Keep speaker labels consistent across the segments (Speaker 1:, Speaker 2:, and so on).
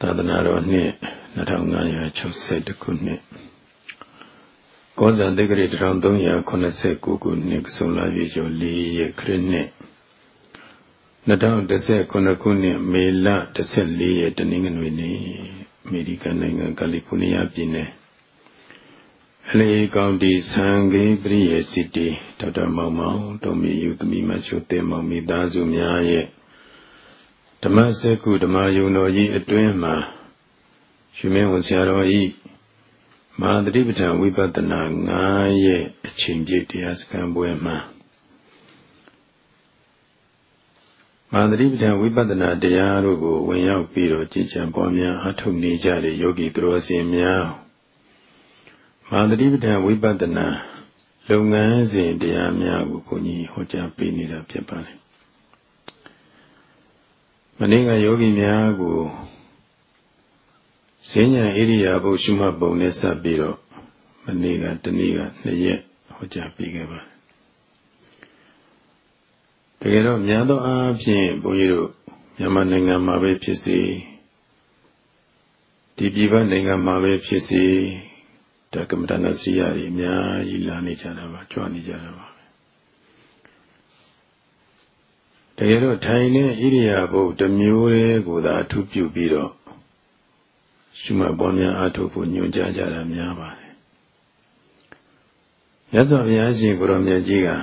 Speaker 1: သာသနာတော်နှစ်2562ခုနှစ်ကောဇာတိဂရီ1389ခုနှစ်ကဆုံလာပြီကျော်၄ရက်ခရစ်နှစ်2019ခုနှစ်မေလ14ရက်တနင်္ဂနွေနေ့အမေရိကန်နိုင်ငံကယ်လီဖိုးနီးယားပြည်နယ်အလေကောင်တီဆန်ဂိပရိယေစီတီဒေါက်တာမောင်မောင်တော်မီယူသမီးမချိုတဲမောင်မိသားစုများရဲ့ ဓမ္မစက္ခုဓမ္မယုံတော်ကြီးအတွင်းမှာရှင်မင်းဝန်ဆရာတော်ဤမဟာတတိပဋ္ဌာန်ဝိပဿနာ9ရဲ့အချိန်ပြည့်တရားစခန်းပွဲမှာမဟာတတိပဋ္ဌာန်ဝိပဿနာတရားတို့ကိုဝင်ရောက်ပြီးတော့ကြည်ကြံပွားများအထုတ်နေကြတဲ့ယောဂီသူတော်စင်များမဟာတတိပဋ္ဌာန်ဝိပဿနာလုပ်ငန်းစဉ်တရားများကိုဘုန်းကြီးဟောကြားပေးနေတာဖြစ်ပါတယ် မနေ့ကယောဂီများကိုဈဉ္ညာဣရိယာပုရှုမှတ်ပုံနဲ့စပ်ပြီးတော့မနေ့ကတနေ့ကနှစ်ရက်ဟောကြားပေးခဲ့ပါတယ်တကယ်တော့များသောအားဖြင့်ဘုန်းကြီးတို့မြန်မာနိုင်ငံမှာပဲဖြစ်စေဒီပြည်ပနိုင်ငံမှာပဲဖြစ်စေတက္ကမတနာစီယာတွေအများကြီးလာနေကြတာပါကြွနေကြတာပါ တကယ်တော့ထိုင်တဲ့ဣရိယာပုတစ်မျိုးတည်းကိုသာအထူးပြုပြီးတော့ရှုမှတ်ပေါ်များအထုဖို့ညွှန်ကြားကြတာများပါတယ်ရသော်ဘုရားရှင်ကိုရောမြတ်ကြီးကဣ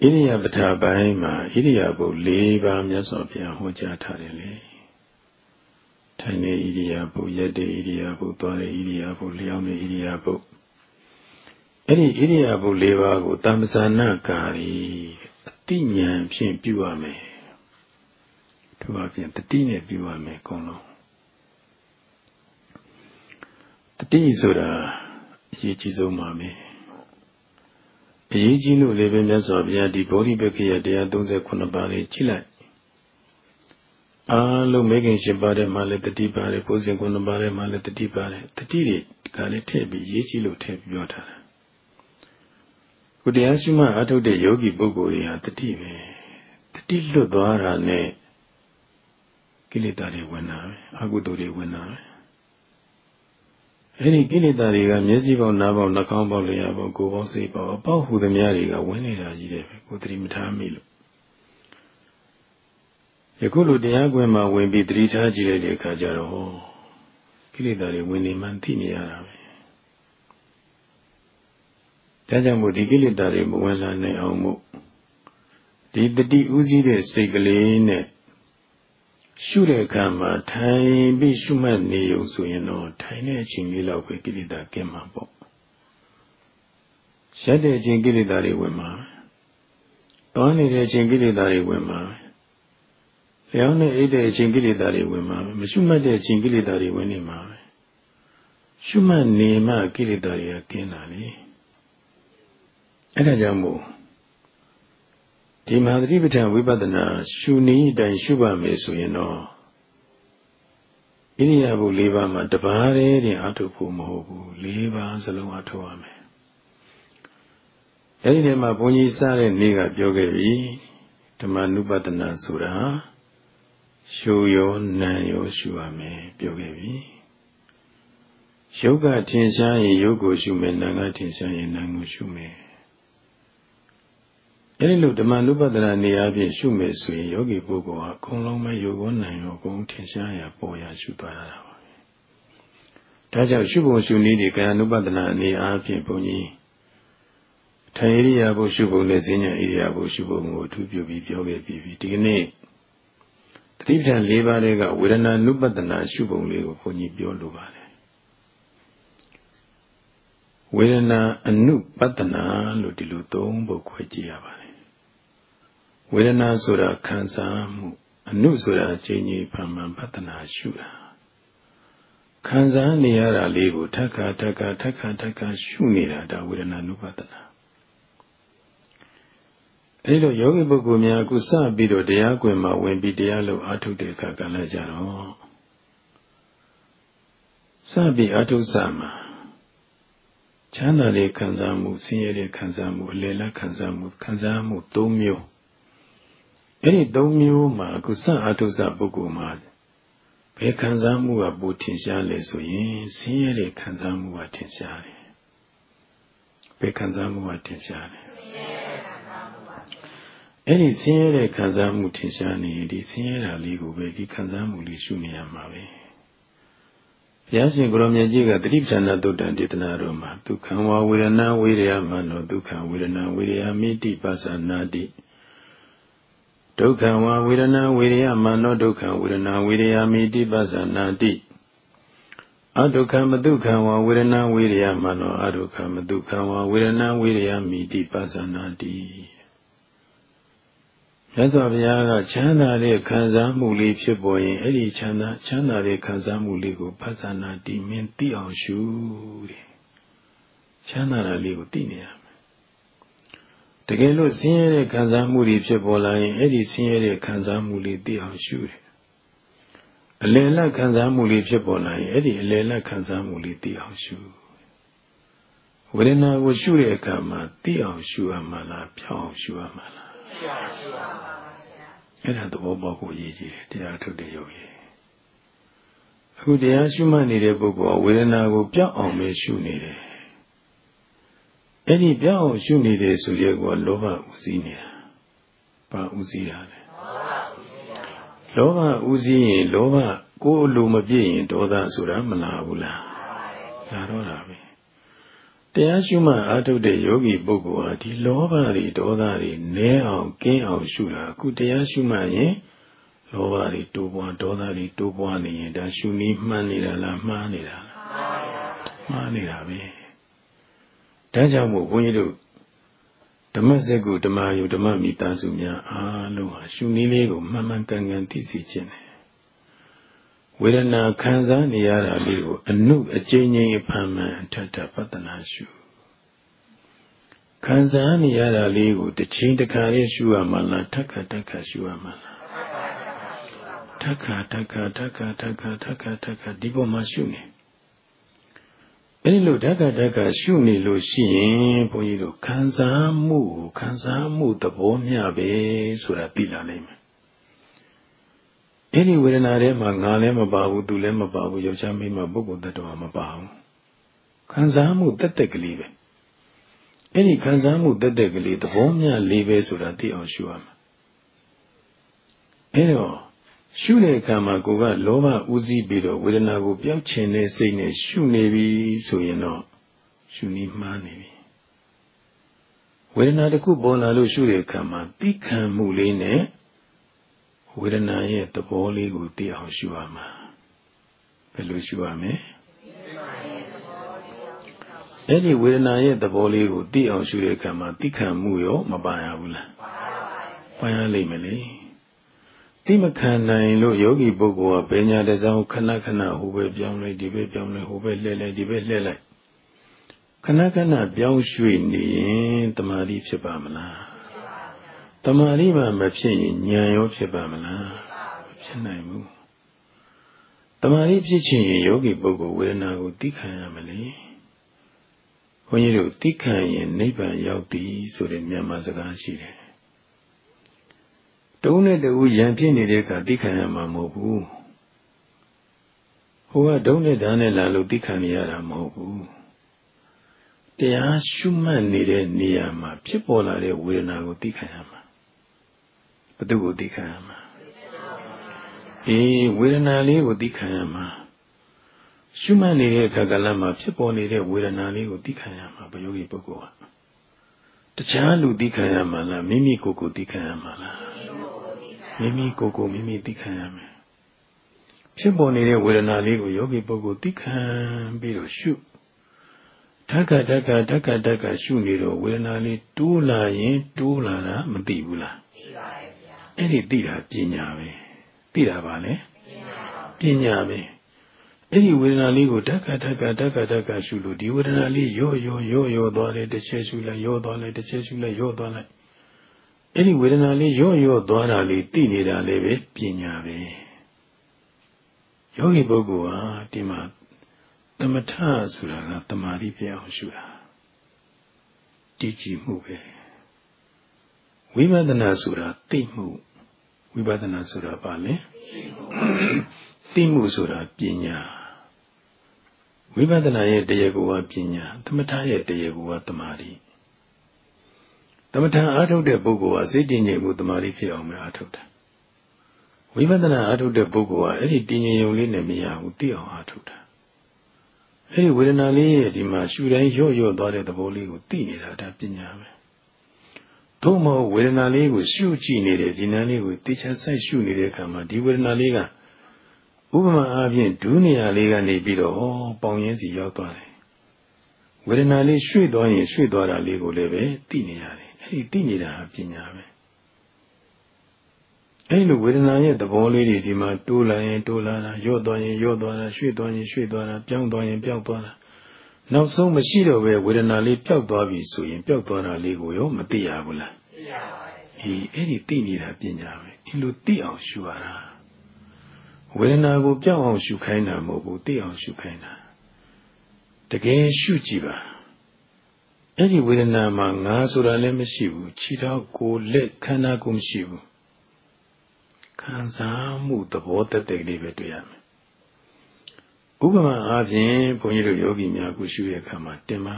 Speaker 1: ရိယာပဋ္ဌာပိုင်းမှာဣရိယာပု၄ပါးမြတ်စွာဘုရားဟောကြားထားတယ်လေထိုင်တဲ့ဣရိယာပုရက်တဲ့ဣရိယာပုသွားတဲ့ဣရိယာပုလျောင်းတဲ့ဣရိယာပုအဲ့ဒီဣရိယာပု၄ပါးကိုတမ္ပဇာနာကာရီတိ ညာဖြင့်ပြုရမယ်သူအပြင်တတိနဲ့ပြုရမယ်အကုန်လုံးတတိဆိုတာအရေးကြီးဆုံးပါပဲအရေးကြီးလို့လည်းပဲမြတ်စွာဘုရားဒီဗောဓိပက္ခယတရား38ပါးလေးကြည့်လိုက်အားလုံးမေခင်ရှင်ပါတဲ့မှာလည်းတတိပါတယ်ဘုဇင်ကုဏပါတဲ့မှာလည်းတတိပါတယ်တတိတွေကလည်းထည့်ပြီးရေးကြည့်လို့ထည့်ပြောထားတာ ကိုတရားရှိမှအထုတ်တဲ့ယောဂီပုဂ္ဂိုလ်တွေဟာတတိပဲတတိလွတ်သွားတာနဲ့ကိလေသာတွေဝင်လာပဲအကုသိုလ်တွေဝင်လာပဲအဲ့ဒီကိလေသာတွေကမျက်စိပေါက်နားပေါက်နှာခေါင်းပေါက်လျှာပေါက်ကိုယ်ပေါက်စိတ်ပေါက်အပေါက်ဟူသမျှတွေကဝင်နေတာကြီးတယ်ပဲကိုယ်တတိမထားမိလို့ယခုလိုတရားကွယ်မှာဝင်ပြီးတတိထားကြည့်လိုက်တဲ့အခါကျတော့ကိလေသာတွေဝင်နေမှသိနေရတာပဲ ဒါကြောင့်မို့ဒီကိလေသာတွေမဝင်လာနိုင်အောင်မို့ဒီတတိဥစည်းတဲ့စိတ်ကလေးနဲ့ရှုတဲ့အခါမှာထိုင်ပြီးရှုမှတ်နေုံဆိုရင်တော့ထိုင်တဲ့အချိန်လေးလောက်ပဲကိလေသာကင်းမှာပေါ့ရက်တဲ့အချိန်ကိလေသာတွေဝင်မှာတောင်းနေတဲ့အချိန်ကိလေသာတွေဝင်မှာလျောင်းနေအိတ်တဲ့အချိန်ကိလေသာတွေဝင်မှာမရှုမှတ်တဲ့အချိန်ကိလေသာတွေဝင်နေမှာပဲရှုမှတ်နေမှကိလေသာတွေကကင်းတာလေ အဲ့ဒါကြောင့်မို့ဒီမဟာသတိပဋ္ဌာန်ဝိပဿနာရှုနည်းအတိုင်းရှုပါမယ်ဆိုရင်တော့ဣရိယာပု၄ပါးမှာတပါးတည်းတင်အထုဖို့မဟုတ်ဘူး၄ပါးစလုံးအထုရမယ်အဲ့ဒီထဲမှာဘုန်းကြီးစတဲ့နေ့ကပြောခဲ့ပြီဓမ္မနုပဒနာဆိုတာရှုရောနာရောရှုရမယ်ပြောခဲ့ပြီယုတ်ကထင်ရှားရင်ယုတ်ကိုရှုမယ်နာကထင်ရှားရင်နာကိုရှုမယ် အဲဒီလိုဓမ္မနုပဒနာနေရာဖြင့်ရှုမယ်ဆိုရင်ယောဂီပုဂ္ဂိုလ်ဟာအကုန်လုံးပဲယောဂောနိုင်ရောအကုန်ထင်ရှားရပေါ်ရရှုသွားရတာပါပဲဒါကြောင့်ရှုဖို့ရှုနည်းဒီကာယ ानु ပဒနာအနေအားဖြင့်ဘုန်းကြီးထိုင်ဣရိယာပုရှုဖို့နဲ့ဈဉ္ညာဣရိယာပုရှုဖို့ကိုအထူးပြုပြီးပြောခဲ့ပြီးပြီဒီကနေ့တတိပဌာန်၄ပါးတွေကဝေဒနာနုပဒနာရှုပုံလေးကိုဘုန်းကြီးပြောလိုပါတယ်ဝေဒနာအနုပဒနာလို့ဒီလိုသုံးဖို့ခွဲကြည့်ရပါတယ် ဝေဒနာဆိုတာခံစားမှုအနုဆိုတာအချိန်ကြီးဖန်မှန်ပတနာရှုတာခံစားနေရတာလေးကိုထက်ခါထက်ခါထက်ခါထက်ခါရှုနေတာဒါဝေဒနာနုပတနာအဲဒီလိုယောဂီပုဂ္ဂိုလ်များအခုစပြီးတော့တရားကွယ်မှာဝင်ပြီးတရားလို့အာထုတ်တဲ့အခါကလည်းကြတော့စပြီးအာထုတ်စမှာချမ်းသာတဲ့ခံစားမှုဆင်းရဲတဲ့ခံစားမှုအလယ်လက်ခံစားမှုခံစားမှု၃မျိုး အဲ့ဒီသုံးမျိုးမှာအခုစအထုစပုဂ္ဂိုလ်မှာဘယ်ခံစားမှုကပိုထင်ရှားလဲဆိုရင်ဆင်းရဲတဲ့ခံစားမှုကထင်ရှားတယ်ဘယ်ခံစားမှုကထင်ရှားလဲအဲ့ဒီဆင်းရဲတဲ့ခံစားမှုထင်ရှားနေရင်ဒီဆင်းရဲတာလေးကိုပဲဒီခံစားမှုလေးရှုနေရမှာပဲဘုရားရှင်ကိုရောမြတ်ကြီးကတတိပ္ပဏသုတ်တံဒေသနာတော်မှာဒုက္ခံဝဝေဒနာဝေရယမနောဒုက္ခဝေဒနာဝေရယမိတိပါသနာတိ ဒုက္ခံဝဝေဒနာဝေရယမနောဒုက္ခဝေဒနာဝေရယမိတိပါသနာတိအဒုက္ခမဒုက္ခံဝဝေဒနာဝေရယမနောအဒုက္ခမဒုက္ခံဝဝေဒနာဝေရယမိတိပါသနာတိမြတ်စွာဘုရားကချမ်းသာတဲ့ခံစားမှုလေးဖြစ်ပေါ်ရင်အဲ့ဒီချမ်းသာချမ်းသာတဲ့ခံစားမှုလေးကိုဖသနာတိမင်းသိအောင်ရှုတဲ့ချမ်းသာတာလေးကိုသိနေရမယ် တကယ်လို့ဆင်းရဲတဲ့ခံစားမှုတွေဖြစ်ပေါ်လာရင်အဲ့ဒီဆင်းရဲတဲ့ခံစားမှုလေးသိအောင်ရှုတယ်အလယ်လက်ခံစားမှုလေးဖြစ်ပေါ်လာရင်အဲ့ဒီအလယ်လက်ခံစားမှုလေးသိအောင်ရှုဝေဒနာကိုရှုတဲ့အခါမှာသိအောင်ရှုရမှာလားဖြောင်းအောင်ရှုရမှာလားဖြောင်းရှုရမှာအဲ့ဒါသဘောပေါက်ဖို့ရည်ကြီးတယ်တရားထုတ်တဲ့ယောဂီအခုတရားရှုမှတ်နေတဲ့ပုဂ္ဂိုလ်ဝေဒနာကိုပြောက်အောင်ပဲရှုနေတယ် အဲ့ဒီပြောက်အောင်ရှုနေတယ်ဆိုရဲကလောဘဥစည်းနေတာဘာဥစည်းတာလဲလောဘဥစည်းရင်လောဘကိုယ်အလိုမပြည့်ရင်ဒေါသဆိုတာမလာဘူးလားလာတော့တာပဲတရားရှုမှအာထုတ်တဲ့ယောဂီပုဂ္ဂိုလ်ဟာဒီလောဘတွေဒေါသတွေနည်းအောင်ကင်းအောင်ရှုတာအခုတရားရှုမှရင်လောဘတွေတိုးပွားဒေါသတွေတိုးပွားနေရင်ဒါရှုနည်းမှန်းနေတာလားမှားနေတာလားမှားနေတာပဲ ဒါကြောင့်မို့ဘုန်းကြီးတို့ဓမ္မစကုဓမ္မယုဓမ္မမိသားစုများအားလုံးဟာရှုနည်းလေးကိုမှန်မှန်ကန်ကန်သိစေခြင်းတယ်ဝေဒနာခံစားနေရတာလေးကိုအနုအကျဉ်းချင်းဖန်မှန်ထထပတ္တနာရှုခံစားနေရတာလေးကိုတစ်ချိန်တစ်ခါလေးရှုရမှလားထက်ခါတက်ခါရှုရမှလားထက်ခါတက်ခါတက်ခါတက်ခါတက်ခါတက်ခါဒီပေါ်မှာရှုနေ အဲဒီလိုဓက္ကဓက္ကရှုနေလို့ရှိရင်ဘုန်းကြီးတို့ခံစားမှုခံစားမှုသဘောမျှပဲဆိုတာသိလာနိုင်မယ်အဲ့ဒီဝေဒနာထဲမှာငါလည်းမပါဘူးသူလည်းမပါဘူးယောက်ျားမိန်းမပုဂ္ဂိုလ်တ attva မပါဘူးခံစားမှုတက်တက်ကလေးပဲအဲ့ဒီခံစားမှုတက်တက်ကလေးသဘောမျှလေးပဲဆိုတာသိအောင်ရှုရမှာအဲ့တော့ ရှုတဲ့အခါမှာကိုကလောဘဥစည်းပြီးတော့ဝေဒနာကိုပျောက်ချင်တဲ့စိတ်နဲ့ရှုနေပြီဆိုရင်တော့ရှုနေမှားနေပြီဝေဒနာတစ်ခုပေါ်လာလို့ရှုတဲ့အခါမှာသိခံမှုလေးနဲ့ဝေဒနာရဲ့သဘောလေးကိုသိအောင်ရှုရမှာဘယ်လိုရှုရမလဲအဲ့ဒီဝေဒနာရဲ့သဘောလေးကိုသိအောင်ရှုတဲ့အခါမှာသိခံမှုရောမပါရဘူးလားပါရလိမ့်မယ်လေ သိမခံနိုင်လို့ယောဂီပုဂ္ဂိုလ်ကပညာတစောင်းခဏခဏဟိုဘက်ပြောင်းလိုက်ဒီဘက်ပြောင်းလိုက်ဟိုဘက်လှည့်လိုက်ဒီဘက်လှည့်လိုက်ခဏခဏပြောင်းရွှေ့နေရင်တမာတိဖြစ်ပါမလားတမာရီမှမဖြစ်ရင်ဉာဏ်ရောဖြစ်ပါမလားမဖြစ်နိုင်ဘူးတမာရီဖြစ်ချင်ရင်ယောဂီပုဂ္ဂိုလ်ဝေဒနာကိုသိခံရမလေဘုန်းကြီးတို့သိခံရင်နိဗ္ဗာန်ရောက်သည်ဆိုတဲ့မြန်မာစကားရှိတယ် တုံးနဲ့တူရံဖြစ်နေတဲ့အခါသိခံရမှာမဟုတ်ဘူးဟိုကဒုံးနဲ့ဓာတ်နဲ့လာလို့သိခံနေရတာမဟုတ်ဘူးတရားရှုမှတ်နေတဲ့နေရာမှာဖြစ်ပေါ်လာတဲ့ဝေဒနာကိုသိခံရမှာဘသူကိုသိခံရမှာအေးဝေဒနာလေးကိုသိခံရမှာရှုမှတ်နေတဲ့အခါကလည်းမှာဖြစ်ပေါ်နေတဲ့ဝေဒနာလေးကိုသိခံရမှာဘယောဂီပုဂ္ဂိုလ်ကတခြားလူသိခံရမှာလားမိမိကိုယ်ကိုသိခံရမှာလား မိမိကိုယ်ကိုမိမိသိခံရမယ်ဖြစ်ပေါ်နေတဲ့ဝေဒနာလေးကိုယောဂီပုဂ္ဂိုလ်သိခံပြီးတော့ရှုဓက္ကဓက္ကဓက္ကဓက္ကရှုနေတော့ဝေဒနာလေးတိုးလာရင်တိုးလာတာမသိဘူးလားသိပါတယ်အဲ့ဒီသိတာပညာပဲသိတာပါလေပညာပဲအဲ့ဒီဝေဒနာလေးကိုဓက္ကဓက္ကဓက္ကဓက္ကရှုလို့ဒီဝေဒနာလေးရော့ရော့ရော့ရော့သွားတယ်တစ်ချက်ရှုလိုက်ရော့သွားလိုက်တစ်ချက်ရှုလိုက်ရော့သွားလိုက် အဲ့ဒီဝေဒနာလေးရော့ရော့သွားတာလေးသိနေတာလည်းပဲပညာပဲယောဂီပုဂ္ဂိုလ်ဟာဒီမှာသမထဆိုတာကတမာတိပြအောင်ရှုတာတည်ကြည်မှုပဲဝိပဿနာဆိုတာသိမှုဝိပဿနာဆိုတာပါလေသိမှုဆိုတာပညာဝိပဿနာရဲ့တရားကိုကပညာသမထရဲ့တရားကိုကတမာတိသ မထအားထုတ်တဲ့ပုဂ္ဂိုလ်ကစိတ်တည်ငြိမ်မှုတမာတိဖြစ်အောင်ပဲအားထုတ်တာဝိပဿနာအားထုတ်တဲ့ပုဂ္ဂိုလ်ကအဲ့ဒီတည်ငြိမ်ုံလေးနဲ့မရဘူးသိအောင်အားထုတ်တာအဲ့ဒီဝေဒနာလေးရဲ့ဒီမှာရှူတိုင်းရော့ရော့သွားတဲ့သဘောလေးကိုသိနေတာဒါပညာပဲသို့မဟုတ်ဝေဒနာလေးကိုရှုကြည့်နေတဲ့ဒီနာလေးကိုတေချာဆိုင်ရှုနေတဲ့အခါမှာဒီဝေဒနာလေးကဥပမာအားဖြင့်ဒုနေရာလေးကနေပြီးတော့ပေါင်ရင်းစီရောက်သွားတယ်ဝေဒနာလေးရွှေ့သွားရင်ရွှေ့သွားတာလေးကိုလည်းပဲသိနေရတယ် အဲ့ဒီသိနေတာပညာပဲအဲ့လိုဝေဒနာရဲ့သဘောလေးတွေဒီမှာတိုးလာရင်တိုးလာတာရော့သွားရင်ရော့သွားတာရွှေ့သွားရင်ရွှေ့သွားတာပြောင်းသွားရင်ပြောင်းသွားတာနောက်ဆုံးမရှိတော့ပဲဝေဒနာလေးပျောက်သွားပြီဆိုရင်ပျောက်သွားတာလေးကိုရောမသိရဘူးလားသိရပါတယ်။အေးအဲ့ဒီသိနေတာပညာပဲဒီလိုသိအောင်ရှုရတာဝေဒနာကိုပျောက်အောင်ရှုခိုင်းတာမဟုတ်ဘူးသိအောင်ရှုခိုင်းတာတကယ်ရှုကြည့်ပါ အဲ့ဒီဝေဒနာမှာငါဆိုတာလည်းမရှိဘူးခြေထောက်ကိုယ်လက်ခန္ဓာကိုယ်မရှိဘူးခံစားမှုသဘောတသက်လေးပဲတွေ့ရမယ်ဥပမာအားဖြင့်ဘုန်းကြီးတို့ယောဂီများကိုရှုရတဲ့အခါမှာတင်ပါ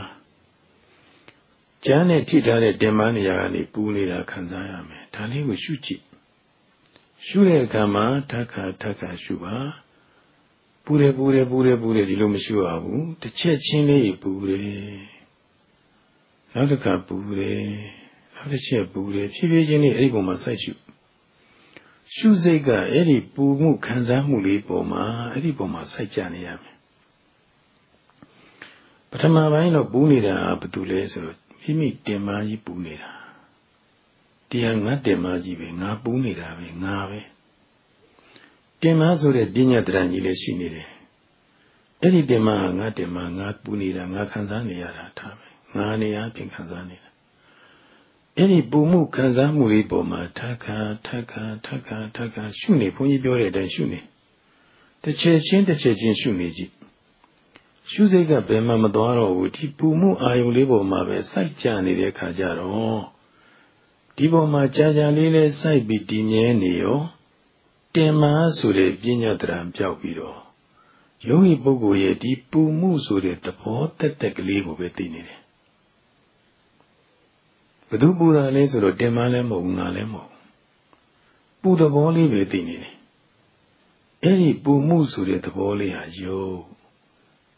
Speaker 1: ကျမ်းနဲ့ထိထားတဲ့တင်ပါနေရာကနေပူနေတာခံစားရမယ်ဒါလေးကိုရှုကြည့်ရှုတဲ့အခါမှာထပ်ခါထပ်ခါရှုပါပူတယ်ပူတယ်ပူတယ်ပူတယ်ဒီလိုမရှုရဘူးတစ်ချက်ချင်းလေးပူတယ် နောက်တစ်ခါပူတယ်နောက်တစ်ချက်ပူတယ်ဖြည်းဖြည်းချင်းလေးအဲ့ဒီပုံမှာစိုက်ရှုရှုစိတ်ကအဲ့ဒီပူမှုခံစားမှုလေးပေါ်မှာအဲ့ဒီပုံမှာစိုက်ကြနေရမယ်ပထမပိုင်းတော့ပူနေတာဘာတူလဲဆိုတော့မိမိတင်မကြီးပူနေတာတရားငါတင်မကြီးပဲငါပူနေတာပဲငါပဲတင်မဆိုတဲ့ပညာတရံကြီးလည်းရှိနေတယ်အဲ့ဒီတင်မကငါတင်မငါပူနေတာငါခံစားနေရတာဒါပဲ ငါနေရပြင်ခံစားနေတာအဲ့ဒီပူမှုခံစားမှုလေးပေါ်မှာထခါထခါထခါထခါရှုနေဘုန်းကြီးပြောတဲ့အတိုင်းရှုနေတစ်ချက်ချင်းတစ်ချက်ချင်းရှုနေကြည့်ရှုစိတ်ကဘယ်မှမသွားတော့ဘူးဒီပူမှုအာယုလေးပေါ်မှာပဲစိုက်ကြနေတဲ့ခါကျတော့ဒီပေါ်မှာကြာကြာလေးလေးစိုက်ပြီးတည်မြဲနေရောတင်မာဆိုတဲ့ပညာတရံပြောက်ပြီးတော့ယောဂီပုဂ္ဂိုလ်ရဲ့ဒီပူမှုဆိုတဲ့သဘောတက်တက်ကလေးကိုပဲသိနေတယ် ဘသူပူတာလဲဆိုတော့တင်မလည်းမဟုတ်ငါလည်းမဟုတ်ပူသဘောလေးပဲသိနေတယ်အဲ့ဒီပူမှုဆိုတဲ့သဘောလေးဟာယုတ်